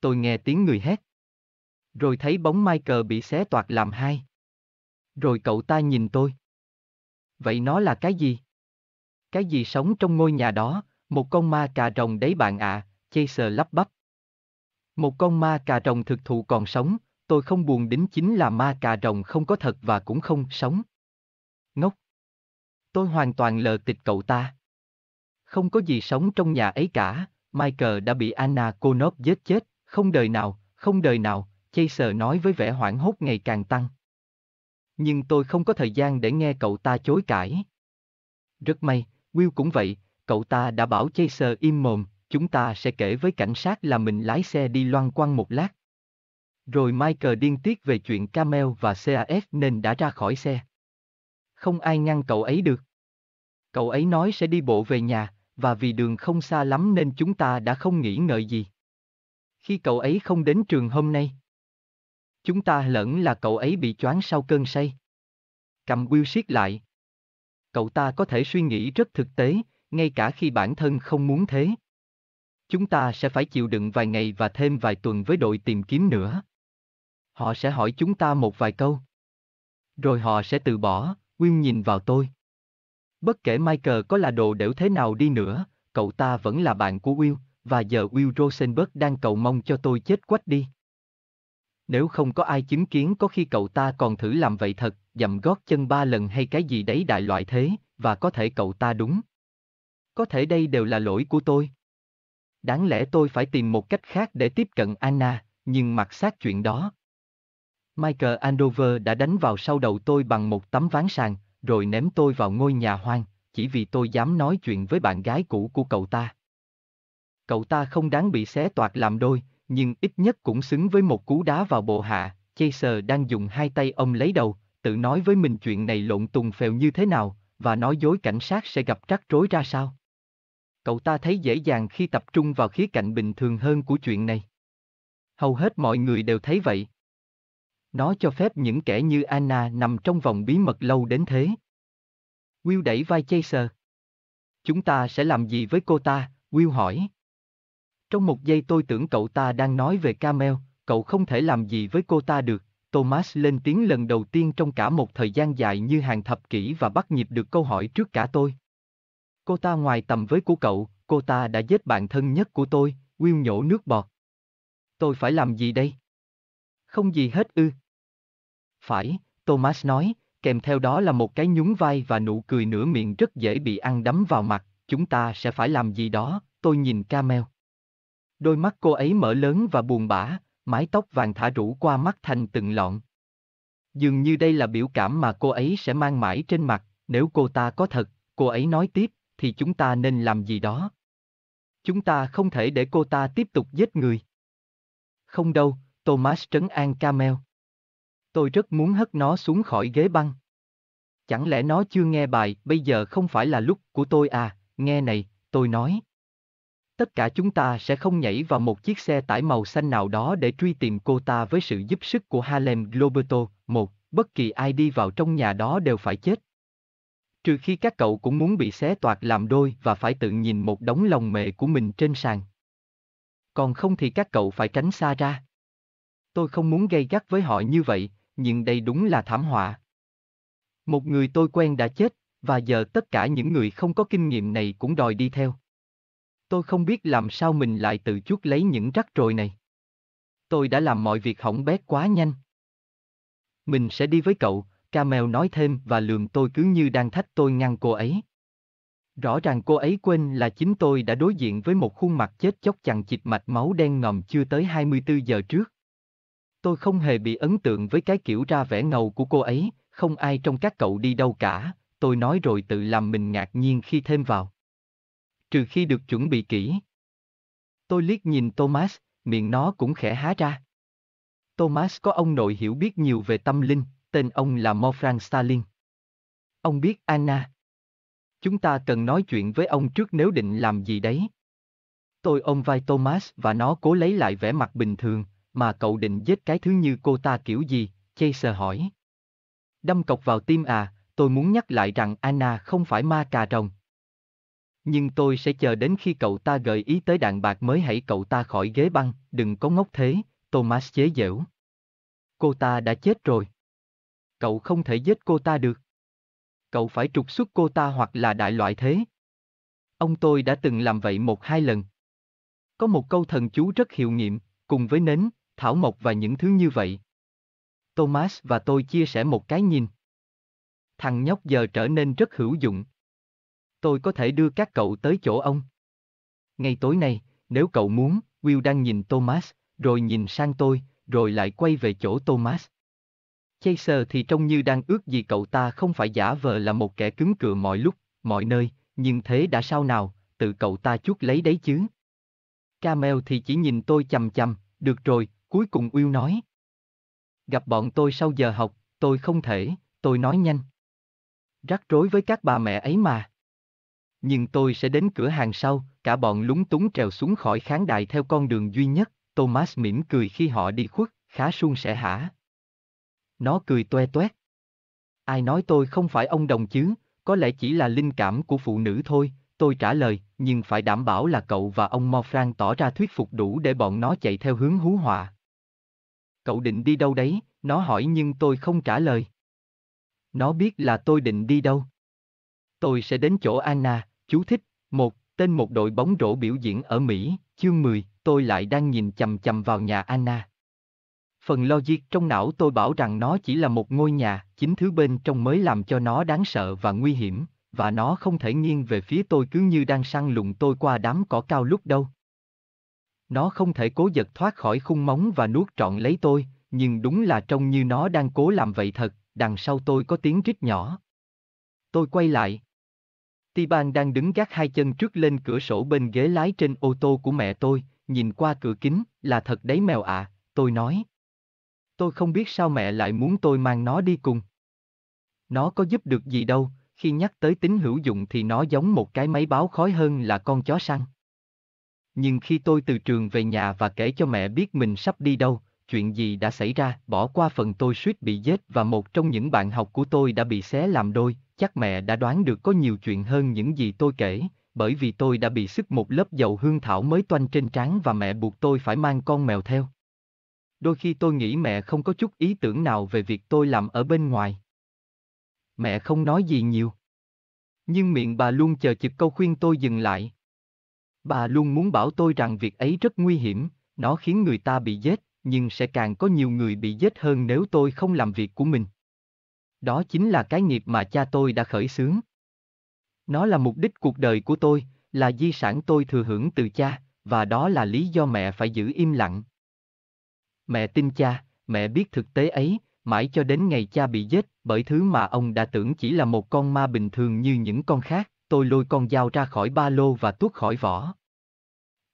Tôi nghe tiếng người hét. Rồi thấy bóng Michael bị xé toạc làm hai. Rồi cậu ta nhìn tôi. Vậy nó là cái gì? Cái gì sống trong ngôi nhà đó, một con ma cà rồng đấy bạn ạ, à, Chaser lắp bắp. Một con ma cà rồng thực thụ còn sống, tôi không buồn đính chính là ma cà rồng không có thật và cũng không sống. Ngốc. Tôi hoàn toàn lờ tịch cậu ta. Không có gì sống trong nhà ấy cả, Michael đã bị Anna Konop giết chết, không đời nào, không đời nào, Chaser nói với vẻ hoảng hốt ngày càng tăng. Nhưng tôi không có thời gian để nghe cậu ta chối cãi. Rất may, Will cũng vậy, cậu ta đã bảo Chaser im mồm, chúng ta sẽ kể với cảnh sát là mình lái xe đi loan quăng một lát. Rồi Michael điên tiết về chuyện Camel và CAF nên đã ra khỏi xe. Không ai ngăn cậu ấy được. Cậu ấy nói sẽ đi bộ về nhà, và vì đường không xa lắm nên chúng ta đã không nghĩ ngợi gì. Khi cậu ấy không đến trường hôm nay, chúng ta lẫn là cậu ấy bị choáng sau cơn say. Cầm Will siết lại. Cậu ta có thể suy nghĩ rất thực tế, ngay cả khi bản thân không muốn thế. Chúng ta sẽ phải chịu đựng vài ngày và thêm vài tuần với đội tìm kiếm nữa. Họ sẽ hỏi chúng ta một vài câu. Rồi họ sẽ từ bỏ, Will nhìn vào tôi. Bất kể Michael có là đồ đểu thế nào đi nữa, cậu ta vẫn là bạn của Will, và giờ Will Rosenberg đang cầu mong cho tôi chết quách đi. Nếu không có ai chứng kiến có khi cậu ta còn thử làm vậy thật, dậm gót chân ba lần hay cái gì đấy đại loại thế, và có thể cậu ta đúng. Có thể đây đều là lỗi của tôi. Đáng lẽ tôi phải tìm một cách khác để tiếp cận Anna, nhưng mặc sát chuyện đó. Michael Andover đã đánh vào sau đầu tôi bằng một tấm ván sàn, rồi ném tôi vào ngôi nhà hoang, chỉ vì tôi dám nói chuyện với bạn gái cũ của cậu ta. Cậu ta không đáng bị xé toạc làm đôi, nhưng ít nhất cũng xứng với một cú đá vào bộ hạ. Chaser đang dùng hai tay ông lấy đầu, tự nói với mình chuyện này lộn tùng phèo như thế nào, và nói dối cảnh sát sẽ gặp rắc rối ra sao. Cậu ta thấy dễ dàng khi tập trung vào khía cạnh bình thường hơn của chuyện này. Hầu hết mọi người đều thấy vậy. Nó cho phép những kẻ như Anna nằm trong vòng bí mật lâu đến thế. Will đẩy vai Chaser. Chúng ta sẽ làm gì với cô ta? Will hỏi. Trong một giây tôi tưởng cậu ta đang nói về Camel, cậu không thể làm gì với cô ta được. Thomas lên tiếng lần đầu tiên trong cả một thời gian dài như hàng thập kỷ và bắt nhịp được câu hỏi trước cả tôi. Cô ta ngoài tầm với của cậu, cô ta đã giết bạn thân nhất của tôi, Will nhổ nước bọt. Tôi phải làm gì đây? Không gì hết ư. Phải, Thomas nói, kèm theo đó là một cái nhún vai và nụ cười nửa miệng rất dễ bị ăn đấm vào mặt, chúng ta sẽ phải làm gì đó, tôi nhìn Camel. Đôi mắt cô ấy mở lớn và buồn bã, mái tóc vàng thả rũ qua mắt thành từng lọn. Dường như đây là biểu cảm mà cô ấy sẽ mang mãi trên mặt, nếu cô ta có thật, cô ấy nói tiếp, thì chúng ta nên làm gì đó. Chúng ta không thể để cô ta tiếp tục giết người. Không đâu, Thomas trấn an Camel. Tôi rất muốn hất nó xuống khỏi ghế băng. Chẳng lẽ nó chưa nghe bài, bây giờ không phải là lúc của tôi à, nghe này, tôi nói. Tất cả chúng ta sẽ không nhảy vào một chiếc xe tải màu xanh nào đó để truy tìm cô ta với sự giúp sức của Harlem Globeto. Một, bất kỳ ai đi vào trong nhà đó đều phải chết. Trừ khi các cậu cũng muốn bị xé toạc làm đôi và phải tự nhìn một đống lồng mệ của mình trên sàn. Còn không thì các cậu phải tránh xa ra. Tôi không muốn gây gắt với họ như vậy, nhưng đây đúng là thảm họa. Một người tôi quen đã chết, và giờ tất cả những người không có kinh nghiệm này cũng đòi đi theo. Tôi không biết làm sao mình lại tự chuốc lấy những rắc rối này. Tôi đã làm mọi việc hỏng bét quá nhanh. Mình sẽ đi với cậu, Camel nói thêm và lườm tôi cứ như đang thách tôi ngăn cô ấy. Rõ ràng cô ấy quên là chính tôi đã đối diện với một khuôn mặt chết chóc chằng chịt mạch máu đen ngòm chưa tới 24 giờ trước. Tôi không hề bị ấn tượng với cái kiểu ra vẻ ngầu của cô ấy, không ai trong các cậu đi đâu cả, tôi nói rồi tự làm mình ngạc nhiên khi thêm vào. Trừ khi được chuẩn bị kỹ. Tôi liếc nhìn Thomas, miệng nó cũng khẽ há ra. Thomas có ông nội hiểu biết nhiều về tâm linh, tên ông là Morfran Stalin. Ông biết Anna. Chúng ta cần nói chuyện với ông trước nếu định làm gì đấy. Tôi ôm vai Thomas và nó cố lấy lại vẻ mặt bình thường, mà cậu định giết cái thứ như cô ta kiểu gì, Chaser hỏi. Đâm cọc vào tim à, tôi muốn nhắc lại rằng Anna không phải ma cà rồng. Nhưng tôi sẽ chờ đến khi cậu ta gợi ý tới đạn bạc mới hãy cậu ta khỏi ghế băng, đừng có ngốc thế, Thomas chế giễu. Cô ta đã chết rồi. Cậu không thể giết cô ta được. Cậu phải trục xuất cô ta hoặc là đại loại thế. Ông tôi đã từng làm vậy một hai lần. Có một câu thần chú rất hiệu nghiệm, cùng với nến, thảo mộc và những thứ như vậy. Thomas và tôi chia sẻ một cái nhìn. Thằng nhóc giờ trở nên rất hữu dụng. Tôi có thể đưa các cậu tới chỗ ông. Ngay tối nay, nếu cậu muốn, Will đang nhìn Thomas, rồi nhìn sang tôi, rồi lại quay về chỗ Thomas. Chaser thì trông như đang ước gì cậu ta không phải giả vờ là một kẻ cứng cựa mọi lúc, mọi nơi, nhưng thế đã sao nào, tự cậu ta chuốt lấy đấy chứ. Camel thì chỉ nhìn tôi chầm chầm, được rồi, cuối cùng Will nói. Gặp bọn tôi sau giờ học, tôi không thể, tôi nói nhanh. Rắc rối với các bà mẹ ấy mà. Nhưng tôi sẽ đến cửa hàng sau, cả bọn lúng túng trèo xuống khỏi khán đài theo con đường duy nhất, Thomas mỉm cười khi họ đi khuất, khá suôn sẻ hả. Nó cười toe toét. Ai nói tôi không phải ông đồng chứ, có lẽ chỉ là linh cảm của phụ nữ thôi, tôi trả lời, nhưng phải đảm bảo là cậu và ông Morfran tỏ ra thuyết phục đủ để bọn nó chạy theo hướng hú họa. Cậu định đi đâu đấy? Nó hỏi nhưng tôi không trả lời. Nó biết là tôi định đi đâu. Tôi sẽ đến chỗ Anna, chú thích, một, tên một đội bóng rổ biểu diễn ở Mỹ, chương 10, tôi lại đang nhìn chầm chầm vào nhà Anna. Phần logic trong não tôi bảo rằng nó chỉ là một ngôi nhà, chính thứ bên trong mới làm cho nó đáng sợ và nguy hiểm, và nó không thể nghiêng về phía tôi cứ như đang săn lùng tôi qua đám cỏ cao lúc đâu. Nó không thể cố giật thoát khỏi khung móng và nuốt trọn lấy tôi, nhưng đúng là trông như nó đang cố làm vậy thật, đằng sau tôi có tiếng rít nhỏ. Tôi quay lại. Tiban đang đứng gác hai chân trước lên cửa sổ bên ghế lái trên ô tô của mẹ tôi, nhìn qua cửa kính, là thật đấy mèo ạ, tôi nói. Tôi không biết sao mẹ lại muốn tôi mang nó đi cùng. Nó có giúp được gì đâu, khi nhắc tới tính hữu dụng thì nó giống một cái máy báo khói hơn là con chó săn. Nhưng khi tôi từ trường về nhà và kể cho mẹ biết mình sắp đi đâu, chuyện gì đã xảy ra, bỏ qua phần tôi suýt bị giết và một trong những bạn học của tôi đã bị xé làm đôi, chắc mẹ đã đoán được có nhiều chuyện hơn những gì tôi kể, bởi vì tôi đã bị sức một lớp dầu hương thảo mới toanh trên trán và mẹ buộc tôi phải mang con mèo theo. Đôi khi tôi nghĩ mẹ không có chút ý tưởng nào về việc tôi làm ở bên ngoài. Mẹ không nói gì nhiều. Nhưng miệng bà luôn chờ chực câu khuyên tôi dừng lại. Bà luôn muốn bảo tôi rằng việc ấy rất nguy hiểm, nó khiến người ta bị giết, nhưng sẽ càng có nhiều người bị giết hơn nếu tôi không làm việc của mình. Đó chính là cái nghiệp mà cha tôi đã khởi xướng. Nó là mục đích cuộc đời của tôi, là di sản tôi thừa hưởng từ cha, và đó là lý do mẹ phải giữ im lặng. Mẹ tin cha, mẹ biết thực tế ấy, mãi cho đến ngày cha bị giết, bởi thứ mà ông đã tưởng chỉ là một con ma bình thường như những con khác, tôi lôi con dao ra khỏi ba lô và tuốt khỏi vỏ.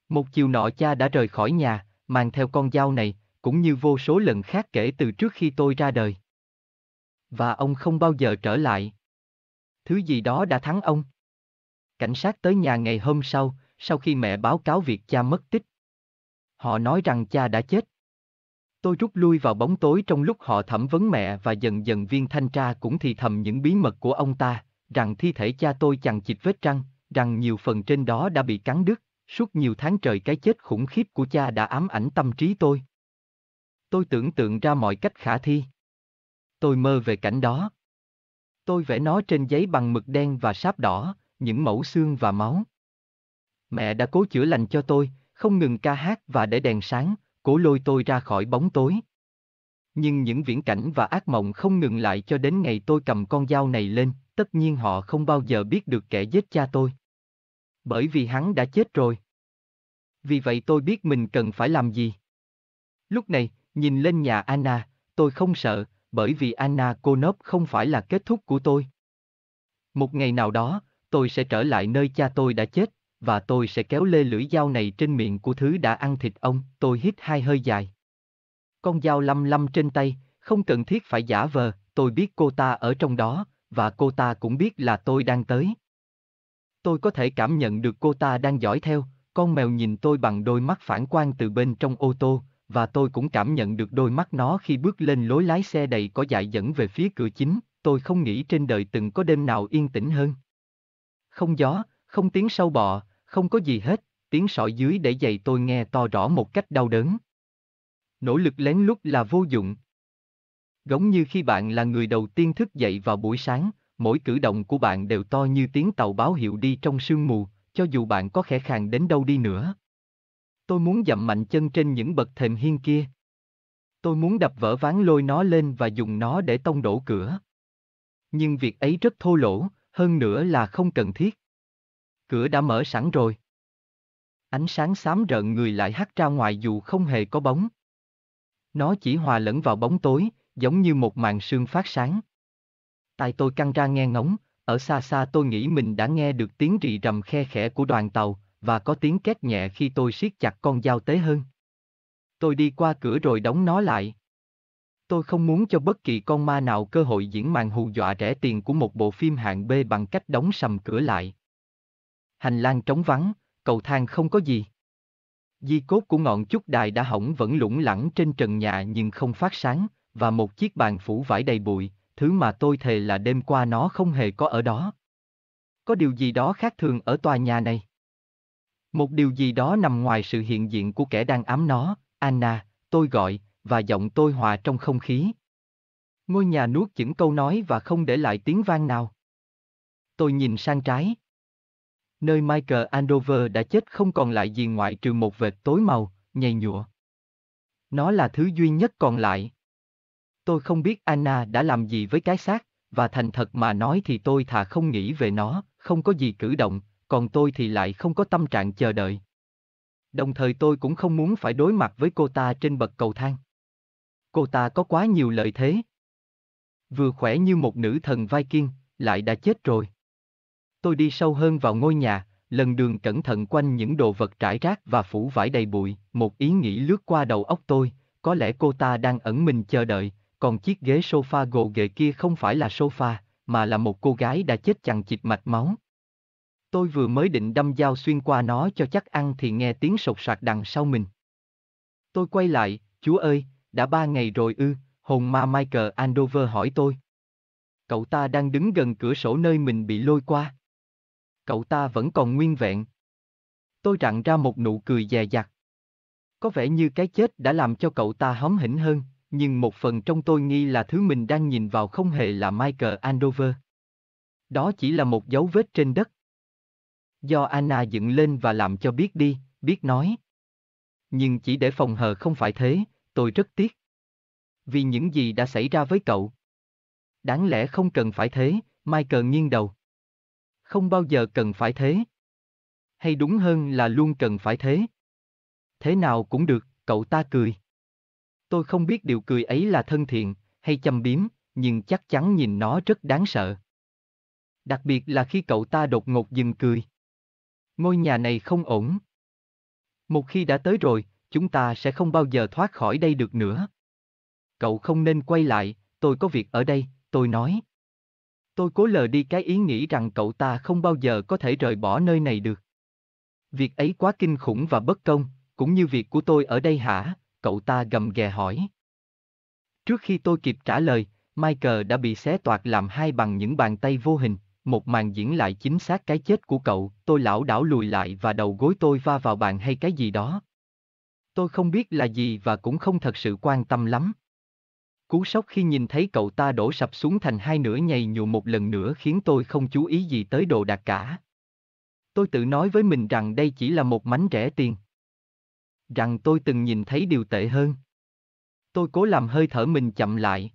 Một chiều nọ cha đã rời khỏi nhà, mang theo con dao này, cũng như vô số lần khác kể từ trước khi tôi ra đời. Và ông không bao giờ trở lại. Thứ gì đó đã thắng ông. Cảnh sát tới nhà ngày hôm sau, sau khi mẹ báo cáo việc cha mất tích. Họ nói rằng cha đã chết. Tôi rút lui vào bóng tối trong lúc họ thẩm vấn mẹ và dần dần viên thanh tra cũng thì thầm những bí mật của ông ta, rằng thi thể cha tôi chằng chịt vết răng, rằng nhiều phần trên đó đã bị cắn đứt, suốt nhiều tháng trời cái chết khủng khiếp của cha đã ám ảnh tâm trí tôi. Tôi tưởng tượng ra mọi cách khả thi. Tôi mơ về cảnh đó. Tôi vẽ nó trên giấy bằng mực đen và sáp đỏ, những mẫu xương và máu. Mẹ đã cố chữa lành cho tôi, không ngừng ca hát và để đèn sáng, cố lôi tôi ra khỏi bóng tối. Nhưng những viễn cảnh và ác mộng không ngừng lại cho đến ngày tôi cầm con dao này lên, tất nhiên họ không bao giờ biết được kẻ giết cha tôi. Bởi vì hắn đã chết rồi. Vì vậy tôi biết mình cần phải làm gì. Lúc này, nhìn lên nhà Anna, tôi không sợ, bởi vì Anna Konop không phải là kết thúc của tôi. Một ngày nào đó, tôi sẽ trở lại nơi cha tôi đã chết, và tôi sẽ kéo lê lưỡi dao này trên miệng của thứ đã ăn thịt ông, tôi hít hai hơi dài. Con dao lăm lăm trên tay, không cần thiết phải giả vờ, tôi biết cô ta ở trong đó, và cô ta cũng biết là tôi đang tới. Tôi có thể cảm nhận được cô ta đang dõi theo, con mèo nhìn tôi bằng đôi mắt phản quang từ bên trong ô tô, và tôi cũng cảm nhận được đôi mắt nó khi bước lên lối lái xe đầy có dại dẫn về phía cửa chính, tôi không nghĩ trên đời từng có đêm nào yên tĩnh hơn. Không gió, không tiếng sâu bọ, không có gì hết, tiếng sỏi dưới để giày tôi nghe to rõ một cách đau đớn. Nỗ lực lén lút là vô dụng. Giống như khi bạn là người đầu tiên thức dậy vào buổi sáng, mỗi cử động của bạn đều to như tiếng tàu báo hiệu đi trong sương mù, cho dù bạn có khẽ khàng đến đâu đi nữa. Tôi muốn dậm mạnh chân trên những bậc thềm hiên kia. Tôi muốn đập vỡ ván lôi nó lên và dùng nó để tông đổ cửa. Nhưng việc ấy rất thô lỗ, hơn nữa là không cần thiết. Cửa đã mở sẵn rồi. Ánh sáng xám rợn người lại hắt ra ngoài dù không hề có bóng. Nó chỉ hòa lẫn vào bóng tối, giống như một màn sương phát sáng. Tai tôi căng ra nghe ngóng, ở xa xa tôi nghĩ mình đã nghe được tiếng rì rầm khe khẽ của đoàn tàu, và có tiếng két nhẹ khi tôi siết chặt con dao tế hơn. Tôi đi qua cửa rồi đóng nó lại. Tôi không muốn cho bất kỳ con ma nào cơ hội diễn màn hù dọa rẻ tiền của một bộ phim hạng B bằng cách đóng sầm cửa lại. Hành lang trống vắng, cầu thang không có gì. Di cốt của ngọn chúc đài đã hỏng vẫn lủng lẳng trên trần nhà nhưng không phát sáng, và một chiếc bàn phủ vải đầy bụi, thứ mà tôi thề là đêm qua nó không hề có ở đó. Có điều gì đó khác thường ở tòa nhà này. Một điều gì đó nằm ngoài sự hiện diện của kẻ đang ám nó, Anna, tôi gọi, và giọng tôi hòa trong không khí. Ngôi nhà nuốt chững câu nói và không để lại tiếng vang nào. Tôi nhìn sang trái. Nơi Michael Andover đã chết không còn lại gì ngoại trừ một vệt tối màu, nhầy nhụa. Nó là thứ duy nhất còn lại. Tôi không biết Anna đã làm gì với cái xác, và thành thật mà nói thì tôi thà không nghĩ về nó, không có gì cử động, còn tôi thì lại không có tâm trạng chờ đợi. Đồng thời tôi cũng không muốn phải đối mặt với cô ta trên bậc cầu thang. Cô ta có quá nhiều lợi thế. Vừa khỏe như một nữ thần Viking, lại đã chết rồi. Tôi đi sâu hơn vào ngôi nhà, lần đường cẩn thận quanh những đồ vật trải rác và phủ vải đầy bụi, một ý nghĩ lướt qua đầu óc tôi, có lẽ cô ta đang ẩn mình chờ đợi, còn chiếc ghế sofa gồ ghề kia không phải là sofa, mà là một cô gái đã chết chằng chịt mạch máu. Tôi vừa mới định đâm dao xuyên qua nó cho chắc ăn thì nghe tiếng sột soạt đằng sau mình. Tôi quay lại, chúa ơi, đã ba ngày rồi ư, hồn ma Michael Andover hỏi tôi. Cậu ta đang đứng gần cửa sổ nơi mình bị lôi qua. Cậu ta vẫn còn nguyên vẹn. Tôi rặn ra một nụ cười dè dặt. Có vẻ như cái chết đã làm cho cậu ta hóm hỉnh hơn, nhưng một phần trong tôi nghi là thứ mình đang nhìn vào không hề là Michael Andover. Đó chỉ là một dấu vết trên đất. Do Anna dựng lên và làm cho biết đi, biết nói. Nhưng chỉ để phòng hờ không phải thế, tôi rất tiếc. Vì những gì đã xảy ra với cậu. Đáng lẽ không cần phải thế, Michael nghiêng đầu. Không bao giờ cần phải thế. Hay đúng hơn là luôn cần phải thế. Thế nào cũng được, cậu ta cười. Tôi không biết điều cười ấy là thân thiện, hay châm biếm, nhưng chắc chắn nhìn nó rất đáng sợ. Đặc biệt là khi cậu ta đột ngột dừng cười. Ngôi nhà này không ổn. Một khi đã tới rồi, chúng ta sẽ không bao giờ thoát khỏi đây được nữa. Cậu không nên quay lại, tôi có việc ở đây, tôi nói. Tôi cố lờ đi cái ý nghĩ rằng cậu ta không bao giờ có thể rời bỏ nơi này được. Việc ấy quá kinh khủng và bất công, cũng như việc của tôi ở đây hả, cậu ta gầm ghè hỏi. Trước khi tôi kịp trả lời, Michael đã bị xé toạc làm hai bằng những bàn tay vô hình, một màn diễn lại chính xác cái chết của cậu, tôi lão đảo lùi lại và đầu gối tôi va vào bàn hay cái gì đó. Tôi không biết là gì và cũng không thật sự quan tâm lắm. Cú sốc khi nhìn thấy cậu ta đổ sập xuống thành hai nửa nhầy nhụ một lần nữa khiến tôi không chú ý gì tới đồ đạc cả. Tôi tự nói với mình rằng đây chỉ là một mánh rẻ tiền. Rằng tôi từng nhìn thấy điều tệ hơn. Tôi cố làm hơi thở mình chậm lại.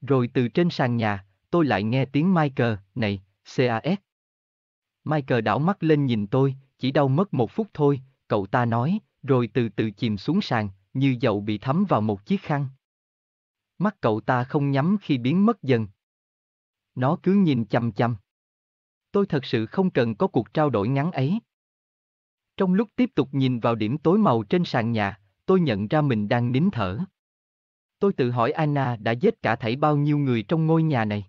Rồi từ trên sàn nhà, tôi lại nghe tiếng Michael, này, CAS. Michael đảo mắt lên nhìn tôi, chỉ đau mất một phút thôi, cậu ta nói, rồi từ từ chìm xuống sàn, như dầu bị thấm vào một chiếc khăn. Mắt cậu ta không nhắm khi biến mất dần. Nó cứ nhìn chăm chăm. Tôi thật sự không cần có cuộc trao đổi ngắn ấy. Trong lúc tiếp tục nhìn vào điểm tối màu trên sàn nhà, tôi nhận ra mình đang nín thở. Tôi tự hỏi Anna đã giết cả thảy bao nhiêu người trong ngôi nhà này.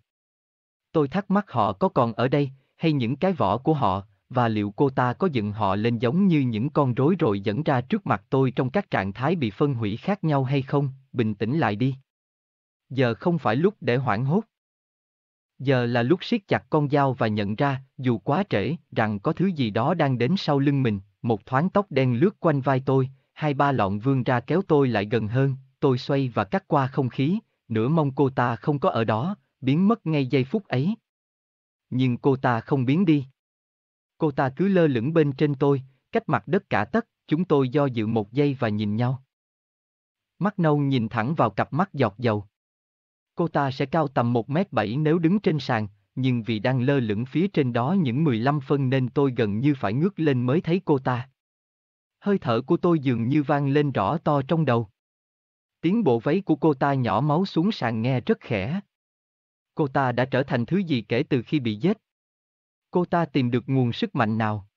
Tôi thắc mắc họ có còn ở đây, hay những cái vỏ của họ, và liệu cô ta có dựng họ lên giống như những con rối rồi dẫn ra trước mặt tôi trong các trạng thái bị phân hủy khác nhau hay không, bình tĩnh lại đi. Giờ không phải lúc để hoảng hốt. Giờ là lúc siết chặt con dao và nhận ra, dù quá trễ, rằng có thứ gì đó đang đến sau lưng mình, một thoáng tóc đen lướt quanh vai tôi, hai ba lọn vươn ra kéo tôi lại gần hơn, tôi xoay và cắt qua không khí, nửa mong cô ta không có ở đó, biến mất ngay giây phút ấy. Nhưng cô ta không biến đi. Cô ta cứ lơ lửng bên trên tôi, cách mặt đất cả tấc, chúng tôi do dự một giây và nhìn nhau. Mắt nâu nhìn thẳng vào cặp mắt giọt dầu. Cô ta sẽ cao tầm 1 mét 7 nếu đứng trên sàn, nhưng vì đang lơ lửng phía trên đó những 15 phân nên tôi gần như phải ngước lên mới thấy cô ta. Hơi thở của tôi dường như vang lên rõ to trong đầu. Tiếng bộ váy của cô ta nhỏ máu xuống sàn nghe rất khẽ. Cô ta đã trở thành thứ gì kể từ khi bị giết? Cô ta tìm được nguồn sức mạnh nào?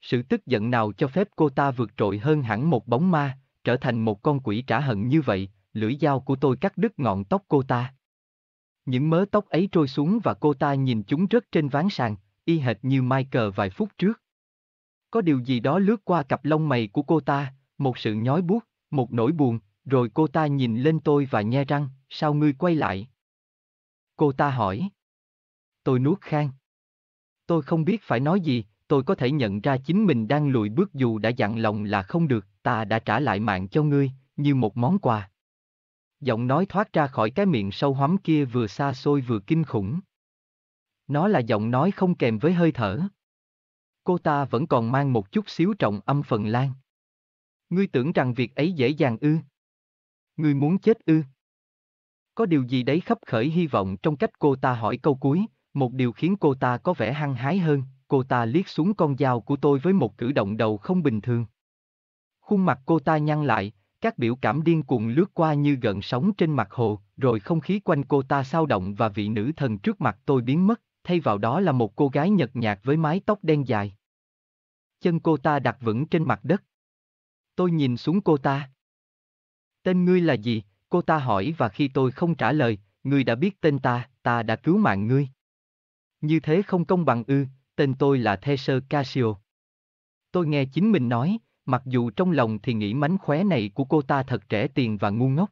Sự tức giận nào cho phép cô ta vượt trội hơn hẳn một bóng ma, trở thành một con quỷ trả hận như vậy, lưỡi dao của tôi cắt đứt ngọn tóc cô ta. Những mớ tóc ấy trôi xuống và cô ta nhìn chúng rớt trên ván sàn, y hệt như Michael vài phút trước. Có điều gì đó lướt qua cặp lông mày của cô ta, một sự nhói buốt, một nỗi buồn, rồi cô ta nhìn lên tôi và nhe răng, sao ngươi quay lại? Cô ta hỏi. Tôi nuốt khang. Tôi không biết phải nói gì, tôi có thể nhận ra chính mình đang lùi bước dù đã dặn lòng là không được, ta đã trả lại mạng cho ngươi, như một món quà. Giọng nói thoát ra khỏi cái miệng sâu hoắm kia vừa xa xôi vừa kinh khủng. Nó là giọng nói không kèm với hơi thở. Cô ta vẫn còn mang một chút xíu trọng âm phần lan. Ngươi tưởng rằng việc ấy dễ dàng ư? Ngươi muốn chết ư? Có điều gì đấy khắp khởi hy vọng trong cách cô ta hỏi câu cuối, một điều khiến cô ta có vẻ hăng hái hơn, cô ta liếc xuống con dao của tôi với một cử động đầu không bình thường. Khuôn mặt cô ta nhăn lại, các biểu cảm điên cuồng lướt qua như gợn sóng trên mặt hồ, rồi không khí quanh cô ta sao động và vị nữ thần trước mặt tôi biến mất, thay vào đó là một cô gái nhợt nhạt với mái tóc đen dài. Chân cô ta đặt vững trên mặt đất. Tôi nhìn xuống cô ta. Tên ngươi là gì? Cô ta hỏi và khi tôi không trả lời, ngươi đã biết tên ta, ta đã cứu mạng ngươi. Như thế không công bằng ư, tên tôi là Thesser Casio. Tôi nghe chính mình nói, mặc dù trong lòng thì nghĩ mánh khóe này của cô ta thật trẻ tiền và ngu ngốc.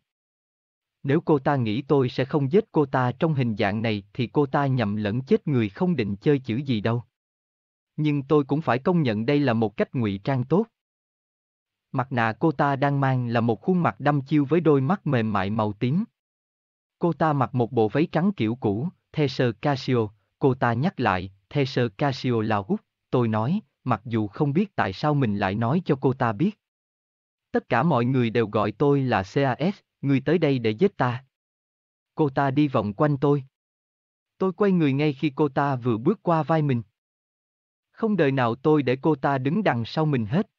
Nếu cô ta nghĩ tôi sẽ không giết cô ta trong hình dạng này thì cô ta nhầm lẫn chết người không định chơi chữ gì đâu. Nhưng tôi cũng phải công nhận đây là một cách ngụy trang tốt. Mặt nạ cô ta đang mang là một khuôn mặt đăm chiêu với đôi mắt mềm mại màu tím. Cô ta mặc một bộ váy trắng kiểu cũ, Thesser Casio, cô ta nhắc lại, Thesser Casio là út, tôi nói, mặc dù không biết tại sao mình lại nói cho cô ta biết. Tất cả mọi người đều gọi tôi là CAS, người tới đây để giết ta. Cô ta đi vòng quanh tôi. Tôi quay người ngay khi cô ta vừa bước qua vai mình. Không đời nào tôi để cô ta đứng đằng sau mình hết.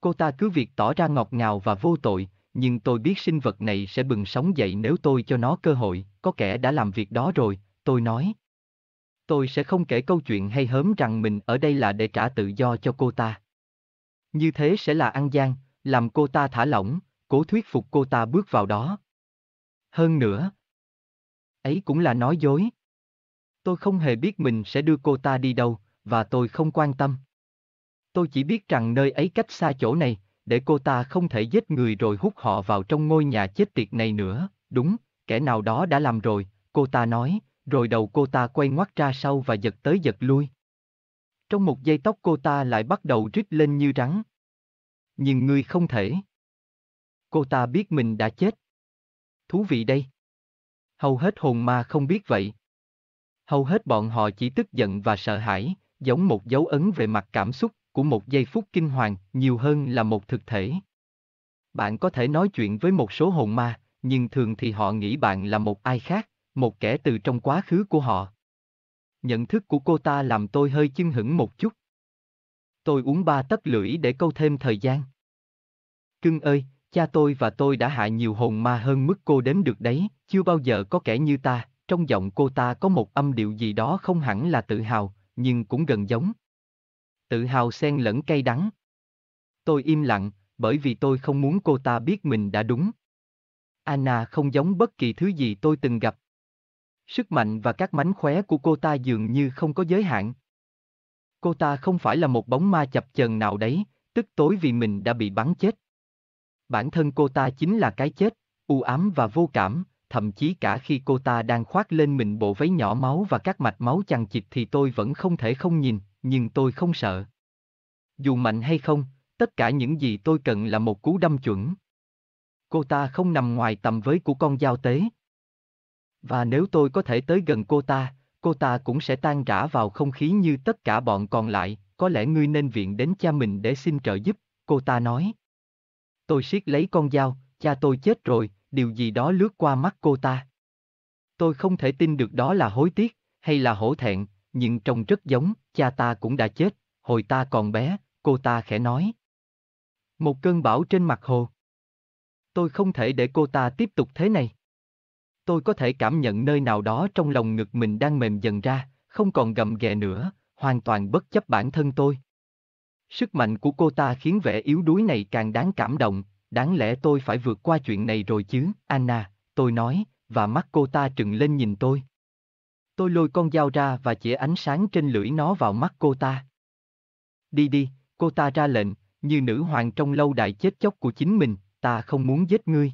Cô ta cứ việc tỏ ra ngọt ngào và vô tội, nhưng tôi biết sinh vật này sẽ bừng sống dậy nếu tôi cho nó cơ hội, có kẻ đã làm việc đó rồi, tôi nói. Tôi sẽ không kể câu chuyện hay hớm rằng mình ở đây là để trả tự do cho cô ta. Như thế sẽ là ăn gian, làm cô ta thả lỏng, cố thuyết phục cô ta bước vào đó. Hơn nữa, ấy cũng là nói dối. Tôi không hề biết mình sẽ đưa cô ta đi đâu, và tôi không quan tâm. Tôi chỉ biết rằng nơi ấy cách xa chỗ này, để cô ta không thể giết người rồi hút họ vào trong ngôi nhà chết tiệt này nữa, đúng, kẻ nào đó đã làm rồi, cô ta nói, rồi đầu cô ta quay ngoắt ra sau và giật tới giật lui. Trong một giây tóc cô ta lại bắt đầu rít lên như rắn. Nhưng ngươi không thể. Cô ta biết mình đã chết. Thú vị đây. Hầu hết hồn ma không biết vậy. Hầu hết bọn họ chỉ tức giận và sợ hãi, giống một dấu ấn về mặt cảm xúc của một giây phút kinh hoàng, nhiều hơn là một thực thể. Bạn có thể nói chuyện với một số hồn ma, nhưng thường thì họ nghĩ bạn là một ai khác, một kẻ từ trong quá khứ của họ. Nhận thức của cô ta làm tôi hơi chưng hững một chút. Tôi uống ba tấc lưỡi để câu thêm thời gian. Cưng ơi, cha tôi và tôi đã hại nhiều hồn ma hơn mức cô đếm được đấy, chưa bao giờ có kẻ như ta, trong giọng cô ta có một âm điệu gì đó không hẳn là tự hào, nhưng cũng gần giống. Tự hào xen lẫn cay đắng. Tôi im lặng, bởi vì tôi không muốn cô ta biết mình đã đúng. Anna không giống bất kỳ thứ gì tôi từng gặp. Sức mạnh và các mánh khóe của cô ta dường như không có giới hạn. Cô ta không phải là một bóng ma chập chờn nào đấy, tức tối vì mình đã bị bắn chết. Bản thân cô ta chính là cái chết, u ám và vô cảm, thậm chí cả khi cô ta đang khoác lên mình bộ váy nhỏ máu và các mạch máu chằng chịt thì tôi vẫn không thể không nhìn, nhưng tôi không sợ. Dù mạnh hay không, tất cả những gì tôi cần là một cú đâm chuẩn. Cô ta không nằm ngoài tầm với của con dao tế. Và nếu tôi có thể tới gần cô ta, cô ta cũng sẽ tan rã vào không khí như tất cả bọn còn lại, có lẽ ngươi nên viện đến cha mình để xin trợ giúp, cô ta nói. Tôi siết lấy con dao, cha tôi chết rồi, điều gì đó lướt qua mắt cô ta. Tôi không thể tin được đó là hối tiếc, hay là hổ thẹn, nhưng trông rất giống, cha ta cũng đã chết, hồi ta còn bé, cô ta khẽ nói. Một cơn bão trên mặt hồ. Tôi không thể để cô ta tiếp tục thế này. Tôi có thể cảm nhận nơi nào đó trong lòng ngực mình đang mềm dần ra, không còn gầm ghè nữa, hoàn toàn bất chấp bản thân tôi. Sức mạnh của cô ta khiến vẻ yếu đuối này càng đáng cảm động, đáng lẽ tôi phải vượt qua chuyện này rồi chứ, Anna, tôi nói, và mắt cô ta trừng lên nhìn tôi. Tôi lôi con dao ra và chĩa ánh sáng trên lưỡi nó vào mắt cô ta. Đi đi, cô ta ra lệnh, như nữ hoàng trong lâu đài chết chóc của chính mình, ta không muốn giết ngươi.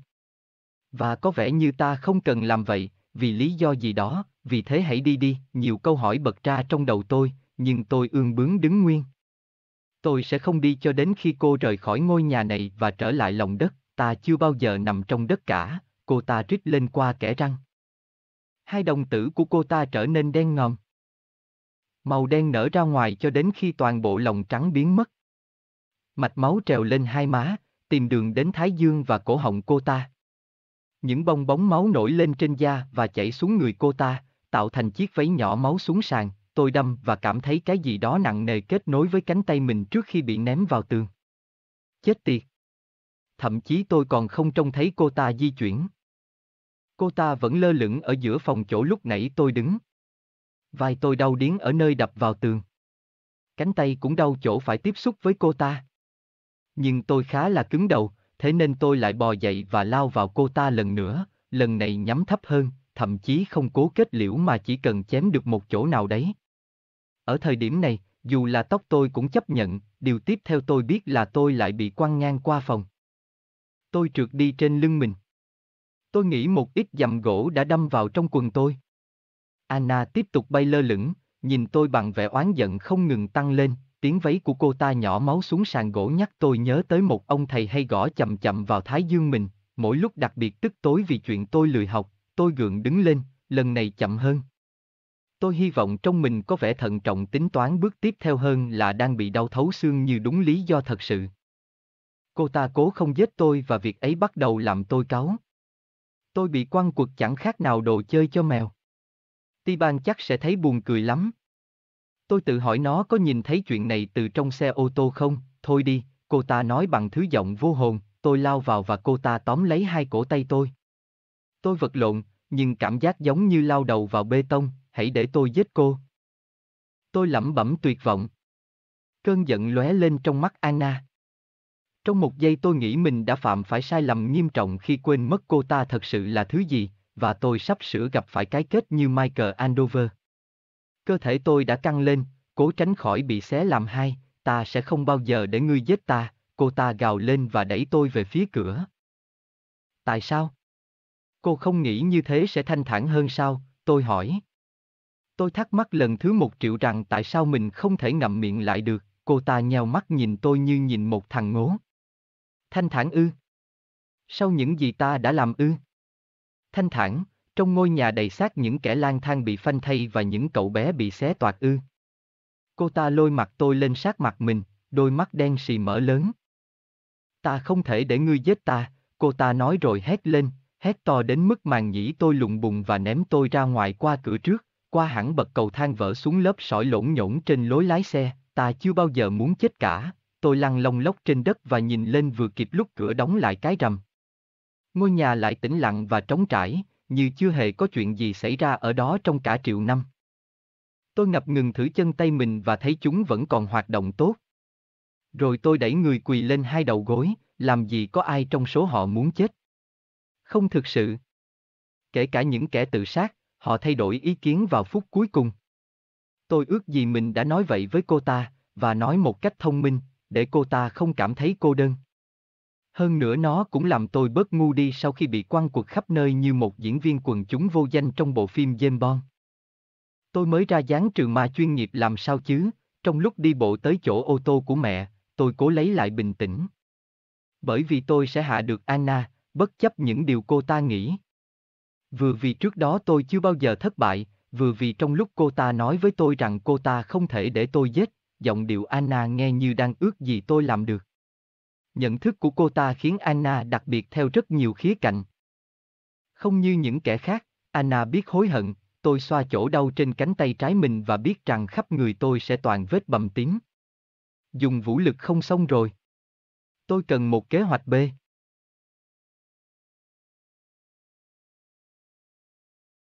Và có vẻ như ta không cần làm vậy, vì lý do gì đó, vì thế hãy đi đi, nhiều câu hỏi bật ra trong đầu tôi, nhưng tôi ương bướng đứng nguyên. Tôi sẽ không đi cho đến khi cô rời khỏi ngôi nhà này và trở lại lòng đất, ta chưa bao giờ nằm trong đất cả, cô ta rít lên qua kẻ răng. Hai đồng tử của cô ta trở nên đen ngòm. Màu đen nở ra ngoài cho đến khi toàn bộ lòng trắng biến mất. Mạch máu trèo lên hai má, tìm đường đến thái dương và cổ họng cô ta. Những bong bóng máu nổi lên trên da và chảy xuống người cô ta, tạo thành chiếc váy nhỏ máu xuống sàn, tôi đâm và cảm thấy cái gì đó nặng nề kết nối với cánh tay mình trước khi bị ném vào tường. Chết tiệt! Thậm chí tôi còn không trông thấy cô ta di chuyển. Cô ta vẫn lơ lửng ở giữa phòng chỗ lúc nãy tôi đứng. Vai tôi đau điếng ở nơi đập vào tường. Cánh tay cũng đau chỗ phải tiếp xúc với cô ta. Nhưng tôi khá là cứng đầu, thế nên tôi lại bò dậy và lao vào cô ta lần nữa, lần này nhắm thấp hơn, thậm chí không cố kết liễu mà chỉ cần chém được một chỗ nào đấy. Ở thời điểm này, dù là tóc tôi cũng chấp nhận, điều tiếp theo tôi biết là tôi lại bị quăng ngang qua phòng. Tôi trượt đi trên lưng mình. Tôi nghĩ một ít dầm gỗ đã đâm vào trong quần tôi. Anna tiếp tục bay lơ lửng, nhìn tôi bằng vẻ oán giận không ngừng tăng lên, tiếng váy của cô ta nhỏ máu xuống sàn gỗ nhắc tôi nhớ tới một ông thầy hay gõ chậm chậm vào thái dương mình, mỗi lúc đặc biệt tức tối vì chuyện tôi lười học, tôi gượng đứng lên, lần này chậm hơn. Tôi hy vọng trong mình có vẻ thận trọng tính toán bước tiếp theo hơn là đang bị đau thấu xương như đúng lý do thật sự. Cô ta cố không giết tôi và việc ấy bắt đầu làm tôi cáu. Tôi bị quăng quật chẳng khác nào đồ chơi cho mèo. Tiban chắc sẽ thấy buồn cười lắm. Tôi tự hỏi nó có nhìn thấy chuyện này từ trong xe ô tô không, thôi đi, cô ta nói bằng thứ giọng vô hồn, tôi lao vào và cô ta tóm lấy hai cổ tay tôi. Tôi vật lộn, nhưng cảm giác giống như lao đầu vào bê tông, hãy để tôi giết cô. Tôi lẩm bẩm tuyệt vọng. Cơn giận lóe lên trong mắt Anna. Trong một giây tôi nghĩ mình đã phạm phải sai lầm nghiêm trọng khi quên mất cô ta thật sự là thứ gì, và tôi sắp sửa gặp phải cái kết như Michael Andover. Cơ thể tôi đã căng lên, cố tránh khỏi bị xé làm hai, ta sẽ không bao giờ để ngươi giết ta, cô ta gào lên và đẩy tôi về phía cửa. Tại sao? Cô không nghĩ như thế sẽ thanh thản hơn sao, tôi hỏi. Tôi thắc mắc lần thứ một triệu rằng tại sao mình không thể ngậm miệng lại được, cô ta nheo mắt nhìn tôi như nhìn một thằng ngố. Thanh thản ư? Sau những gì ta đã làm ư? Thanh thản, trong ngôi nhà đầy xác những kẻ lang thang bị phanh thay và những cậu bé bị xé toạc ư. Cô ta lôi mặt tôi lên sát mặt mình, đôi mắt đen xì mở lớn. Ta không thể để ngươi giết ta, cô ta nói rồi hét lên, hét to đến mức màn nhĩ tôi lụng bùng và ném tôi ra ngoài qua cửa trước, qua hẳn bậc cầu thang vỡ xuống lớp sỏi lỗn nhổn trên lối lái xe, ta chưa bao giờ muốn chết cả, tôi lăn lông lốc trên đất và nhìn lên vừa kịp lúc cửa đóng lại cái rầm. Ngôi nhà lại tĩnh lặng và trống trải, như chưa hề có chuyện gì xảy ra ở đó trong cả triệu năm. Tôi ngập ngừng thử chân tay mình và thấy chúng vẫn còn hoạt động tốt. Rồi tôi đẩy người quỳ lên hai đầu gối, làm gì có ai trong số họ muốn chết. Không thực sự. Kể cả những kẻ tự sát, họ thay đổi ý kiến vào phút cuối cùng. Tôi ước gì mình đã nói vậy với cô ta, và nói một cách thông minh, để cô ta không cảm thấy cô đơn. Hơn nữa nó cũng làm tôi bớt ngu đi sau khi bị quăng cuộc khắp nơi như một diễn viên quần chúng vô danh trong bộ phim James Bond. Tôi mới ra dáng trường ma chuyên nghiệp làm sao chứ, trong lúc đi bộ tới chỗ ô tô của mẹ, tôi cố lấy lại bình tĩnh. Bởi vì tôi sẽ hạ được Anna, bất chấp những điều cô ta nghĩ. Vừa vì trước đó tôi chưa bao giờ thất bại, vừa vì trong lúc cô ta nói với tôi rằng cô ta không thể để tôi giết, giọng điệu Anna nghe như đang ước gì tôi làm được. Nhận thức của cô ta khiến Anna đặc biệt theo rất nhiều khía cạnh. Không như những kẻ khác, Anna biết hối hận, tôi xoa chỗ đau trên cánh tay trái mình và biết rằng khắp người tôi sẽ toàn vết bầm tím. Dùng vũ lực không xong rồi. Tôi cần một kế hoạch B.